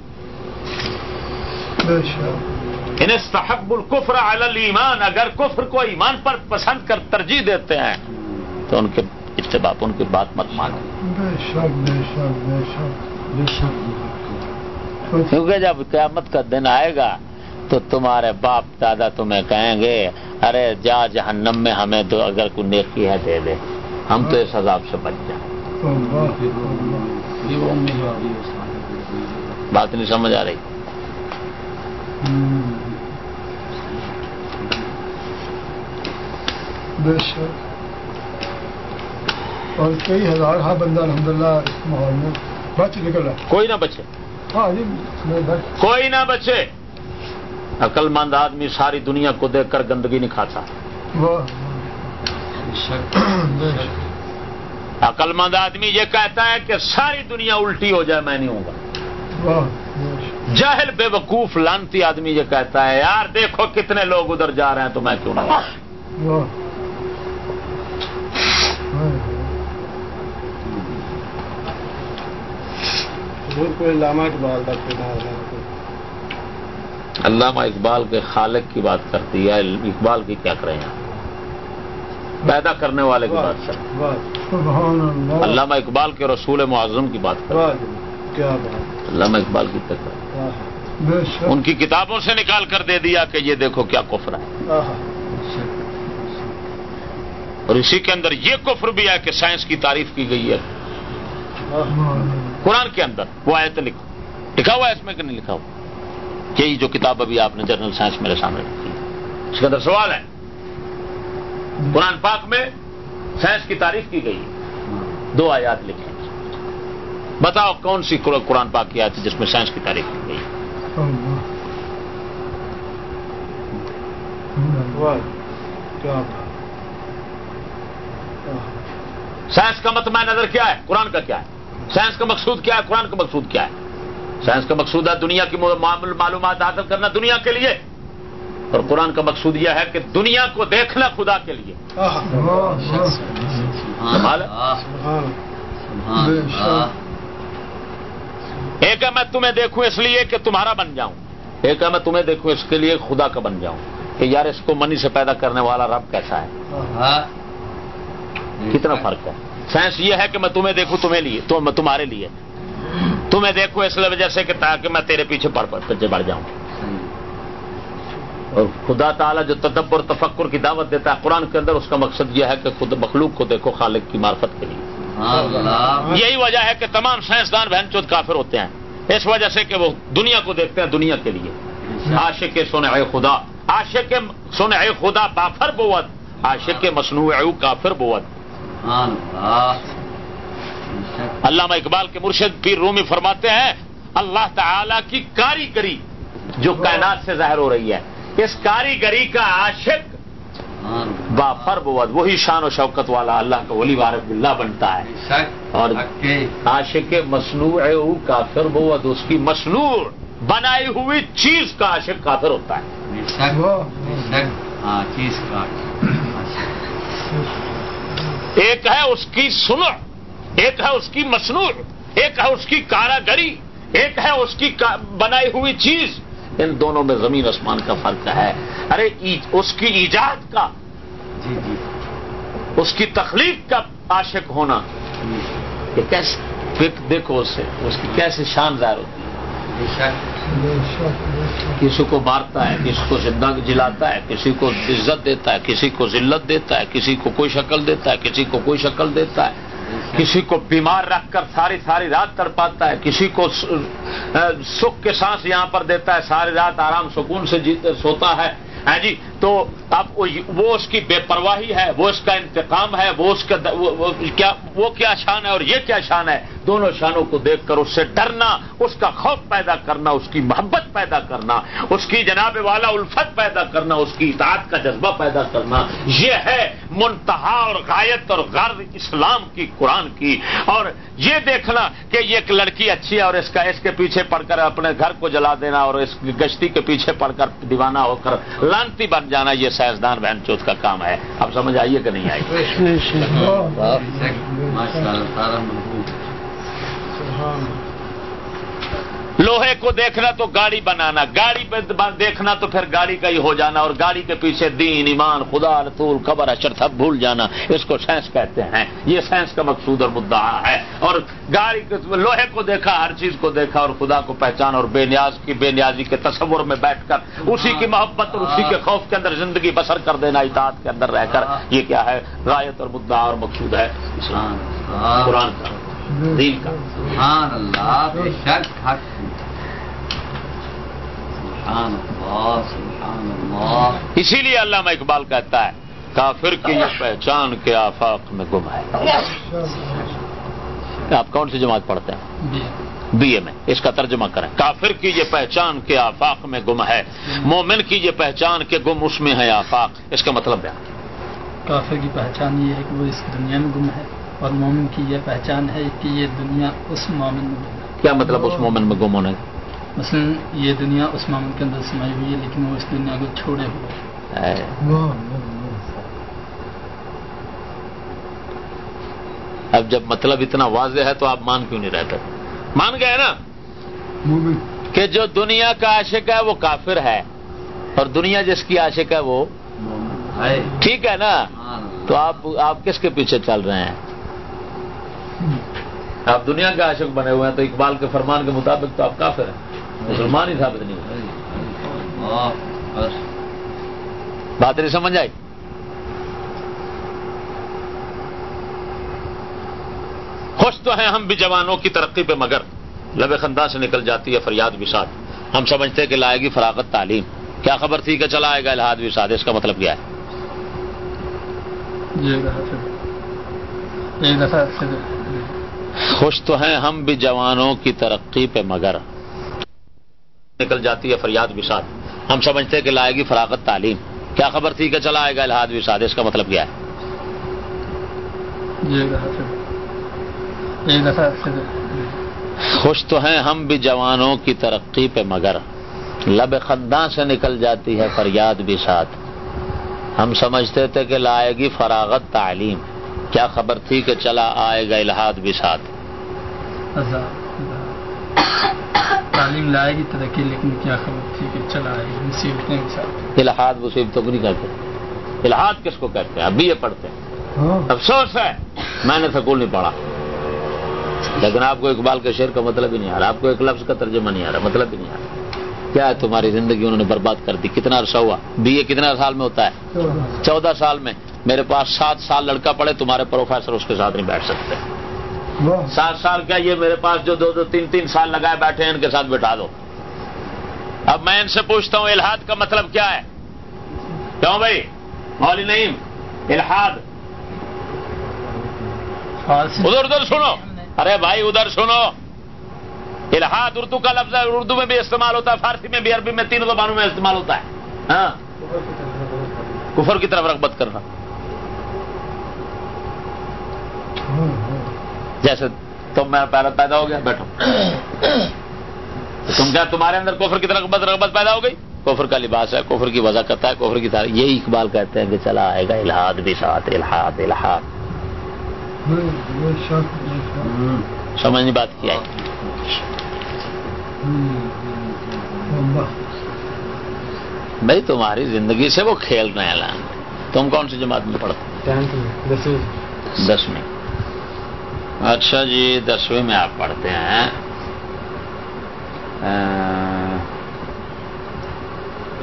انہیں استحب الکفر علی الایمان اگر کفر کو ایمان پر پسند کر ترجیح دیتے ہیں تو ان کے اتباع ان کی بات مت مانو کیونکہ جب قیامت کا دن آئے گا تو تمہارے باپ دادا تمہیں کہیں گے ارے جا جہنم میں ہمیں تو اگر کوئی نیکی ہے دے دے۔ ہم تو اس عذاب سے بچ جائیں۔ بات نہیں سمجھ آ رہی۔ اور کئی ہزار ہاں بندہ الحمدللہ اس ماحول میں بچ نکل رہا کوئی نہ بچے۔ ہاں جی کوئی نہ بچے۔ عقل مند آدمی ساری دنیا کو دیکھ کر گندگی نہیں کھاتا۔ عقل مند آدمی یہ کہتا ہے کہ ساری دنیا الٹی ہو جائے، میں نہیں ہوں گا۔ جاہل بے وقوف، لانتی آدمی یہ کہتا ہے، یار دیکھو کتنے لوگ ادھر جا رہے ہیں تو میں کیوں نہ کوئی علامہ اقبال کا علامہ اقبال کے خالق کی بات کرتی ہے، اقبال کی کیا کریں یہاں پیدا کرنے والے کی بات کریں۔ علامہ اقبال کے رسول معظم کی بات کریں۔ علامہ اقبال کی کیا ان کی کتابوں سے نکال کر دے دیا کہ یہ دیکھو کیا کفر ہے۔ اور اسی کے اندر یہ کفر بھی ہے کہ سائنس کی تعریف کی گئی ہے۔ قرآن کے اندر وہ آیت لکھو۔ لکھا ہوا ہے اس میں کہ نہیں لکھا ہوا؟ یہی جو کتاب ابھی آپ نے جنرل سائنس میرے سامنے رکھی اس کے اندر سوال ہے۔ قرآن پاک میں سائنس کی تعریف کی گئی دو آیات لکھیں۔ بتاؤ کون سی قرآن پاک کی آیت ہے جس میں سائنس کی تاریخ کی گئی سائنس کا متمع نظر کیا ہے؟ قرآن کا کیا ہے؟ سائنس کا مقصود کیا ہے؟ قرآن کا مقصود کیا ہے؟ سائنس کا مقصود ہے دنیا کی معلومات حاصل کرنا دنیا کے لیے۔ اور قرآن کا مقصود یہ ہے کہ دنیا کو دیکھنا خدا کے لیے۔ ایک ہے میں تمہیں دیکھوں اس لیے کہ تمہارا بن جاؤں۔ ایک ہے میں تمہیں دیکھوں اس کے لیے خدا کا بن جاؤں۔ کہ یار اس کو منی سے پیدا کرنے والا رب کیسا ہے۔ کتنا فرق ہے۔ سائنس یہ ہے کہ میں تمہیں دیکھوں تمہیں لیے تمہارے لیے۔ تمہیں دیکھوں اس وجہ سے کہ تاکہ میں تیرے پیچھے پڑ پیچھے بڑھ جاؤں۔ اور خدا تعالیٰ جو تدبر تفکر کی دعوت دیتا ہے قرآن کے اندر، اس کا مقصد یہ ہے کہ خود مخلوق کو دیکھو، خالق کی معرفت کے لیے۔ یہی وجہ ہے کہ تمام سائنسدان بہن چود کافر ہوتے ہیں۔ اس وجہ سے کہ وہ دنیا کو دیکھتے ہیں، دنیا کے لیے۔ عاشق کے سونے اے خدا، عاشق کے سونے اے خدا بافر بوت عاشق کے مصنوع کافر بوت علامہ اقبال کے مرشد پیر رومی فرماتے ہیں، اللہ تعالی کی کاریگری جو کائنات سے ظاہر ہو رہی ہے، اس کاریگری کا عاشق با فربوت وہی شان و شوکت والا اللہ کا ولی وارف اللہ بنتا ہے۔ اور عاشق مصنوع کافر بوت اس کی مصنوع بنائی ہوئی چیز کا عاشق کافر ہوتا ہے۔ ہاں، ایک ہے اس کی سنع ایک ہے اس کی مصنوع ایک ہے اس کی کاراگری ایک ہے اس کی بنائی ہوئی چیز۔ ان دونوں میں زمین آسمان کا فرق ہے۔ ارے اس کی ایجاد کا اس کی تخلیق کا عاشق ہونا۔ یہ کیسے دیکھو اسے۔ اس کی کیسے شان ظاہر ہوتی ہے۔ کسی کو مارتا ہے کسی کو زندہ جلاتا ہے کسی کو عزت دیتا ہے کسی کو ذلت دیتا ہے کسی کو کوئی شکل دیتا ہے کسی کو کوئی شکل دیتا ہے۔ کسی کو بیمار رکھ کر ساری ساری رات کر پاتا ہے، کسی کو سکھ کے سانس یہاں پر دیتا ہے، ساری رات آرام سکون سے جی- سوتا ہے۔ ہاں جی؟ تو اب وہ اس کی بے پرواہی ہے، وہ اس کا انتقام ہے، وہ اس کا د- وہ- کیا وہ کیا شان ہے اور یہ کیا شان ہے؟ دونوں شانوں کو دیکھ کر اس سے ڈرنا، اس کا خوف پیدا کرنا، اس کی محبت پیدا کرنا، اس کی جناب والا الفت پیدا کرنا، اس کی اطاعت کا جذبہ پیدا کرنا۔ یہ ہے منتہا اور غایت اور غرض اسلام کی قرآن کی۔ اور یہ دیکھنا کہ یہ ایک لڑکی اچھی ہے اور اس کا اس کے پیچھے پڑ کر اپنے گھر کو جلا دینا اور اس کی گشتی کے پیچھے پڑ کر دیوانہ ہو کر لانتی بن جانا یہ سائنسدان بہن چوت کا کام ہے۔ اب سمجھ آئیے کہ نہیں آئی؟ لوہے کو دیکھنا تو گاڑی بنانا، گاڑی پہ دیکھنا تو پھر گاڑی کا ہی ہو جانا اور گاڑی کے پیچھے دین، ایمان، خدا، رسول خبر اشر سب بھول جانا، اس کو سائنس کہتے ہیں۔ یہ سائنس کا مقصود اور مدعا ہے۔ اور گاڑی لوہے کو دیکھا، ہر چیز کو دیکھا اور خدا کو پہچان اور بے نیاز کی بے نیازی کے تصور میں بیٹھ کر، اسی کی محبت اور اسی کے خوف کے اندر زندگی بسر کر دینا، اطاعت کے اندر رہ کر۔ یہ کیا ہے؟ غایت اور مدعا اور مقصود ہے۔ قرآن دین کا۔ سبحان اللہ بے شک حق۔ سبحان اللہ سبحان اللہ۔ اسی لیے علامہ اقبال کہتا ہے کافر کی یہ پہچان کے آفاق میں گم ہے۔ آپ کون سی جماعت پڑھتے ہیں؟ جی بی اے میں۔ اس کا ترجمہ کریں۔ کافر کی یہ پہچان کے آفاق میں گم ہے۔ مومن کی یہ پہچان کے گم اس میں ہے آفاق۔ اس کا مطلب کیا کافر کی پہچان یہ ہے کہ وہ اس دنیا میں گم ہے۔ اور مومن کی یہ پہچان ہے کہ یہ دنیا اس مومن میں گم ہے۔ کیا مطلب اس مومن میں گم ہونے کا مثلا یہ دنیا اس مومن کے اندر سمائی ہوئی ہے لیکن وہ اس دنیا کو چھوڑے ہوئے ہے ہے؟ اب جب مطلب اتنا واضح ہے تو آپ مان کیوں نہیں رہتے؟ مان گئے نا؟ کہ جو دنیا کا عاشق ہے وہ کافر ہے اور دنیا جس کی عاشق ہے وہ ہے ٹھیک ہے نا؟ تو آپ آپ کس کے پیچھے چل رہے ہیں؟ آپ دنیا کا عاشق بنے ہوئے ہیں تو اقبال کے فرمان کے مطابق تو آپ کافر ہیں۔ مسلمان ہی ثابت نہیں ہوئے۔ بات نہیں سمجھ آئی؟ خوش تو ہیں ہم بھی جوانوں کی ترقی پہ مگر۔ لب خندہ سے نکل جاتی ہے فریاد بھی ساتھ۔ ہم سمجھتے کہ لائے گی فراغت تعلیم۔ کیا خبر تھی کہ چلا آئے گا الحاد بھی ساتھ؟ اس کا مطلب کیا ہے؟ خوش تو ہیں ہم بھی جوانوں کی ترقی پہ مگر۔ نکل جاتی ہے فریاد بھی ساتھ ہم سمجھتے ہیں کہ لائے گی فراغت تعلیم۔ کیا خبر تھی کہ چلا آئے گا الحاد بھی ساتھ اس کا مطلب کیا ہے؟ پھر۔ خوش تو ہیں ہم بھی جوانوں کی ترقی پہ مگر۔ لب خنداں سے نکل جاتی ہے فریاد بھی ساتھ ہم سمجھتے تھے کہ لائے گی فراغت تعلیم۔ کیا خبر تھی کہ چلا آئے گا الحاد بھی ساتھ؟ تعلیم لائے گی ترقی لیکن کیا خبر تھی کہ چلا آئے گی مصیبتیں الحاد مصیبتوں کو نہیں کہتے الحاد کس کو کہتے ہیں؟ ابھی یہ پڑھتے ہیں۔ ہاں۔ افسوس ہے۔ میں نے سکول نہیں پڑھا۔ لیکن آپ کو اقبال کے شعر کا مطلب ہی نہیں آ رہا۔ آپ کو ایک لفظ کا ترجمہ نہیں آ رہا مطلب ہی نہیں آ رہا۔ کیا ہے تمہاری زندگی انہوں نے برباد کر دی؟ کتنا عرصہ ہوا؟ بی اے کتنا سال میں ہوتا ہے؟ چودہ سال میں۔ میرے پاس سات سال لڑکا پڑے تمہارے پروفیسر اس کے ساتھ نہیں بیٹھ سکتے۔ سات سال کیا یہ میرے پاس جو دو دو تین تین سال لگائے بیٹھے ہیں ان کے ساتھ بٹھا دو۔ اب میں ان سے پوچھتا ہوں الحاد کا مطلب کیا ہے؟ کیوں بھائی؟ مولی نہیں الحاد ادھر ادھر سنو۔ ارے بھائی ادھر سنو۔ الحاد اردو کا لفظ ہے اردو میں بھی استعمال ہوتا ہے فارسی میں بھی عربی میں تینوں زبانوں میں استعمال ہوتا ہے۔ ہاں۔ کفر کی طرف رغبت کرنا۔ جیسے تم میرا پیرا پیدا ہو گیا بیٹھو۔ تم کیا تمہارے اندر کفر کی طرف رغبت رغبت پیدا ہو گئی؟ کفر کا لباس ہے کفر کی وضاحت کرتا ہے کفر کی طرح یہی اقبال کہتے ہیں کہ چلا آئے گا الحاد بھی ساتھ الحاد الحاد شک سمجھنی بات کیا ہے بھائی تمہاری زندگی سے وہ کھیل رہے ہیں تم کون سی جماعت میں پڑھتے دسویں۔ اچھا جی دسویں میں آپ پڑھتے ہیں۔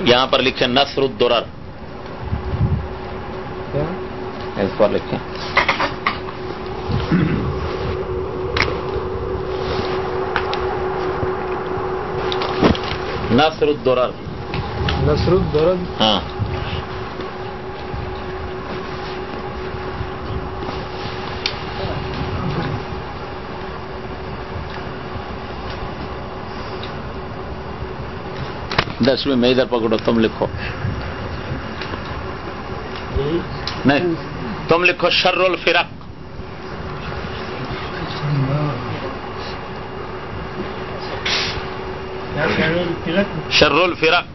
یہاں پر لکھے نصر الدرر۔ اس پر لکھیں۔ نصر الدرر. نصر الدرد ہاں. دسویں میں ادھر پکڑو تم لکھو. نہیں تم لکھو شر الفرق. شر الفرق.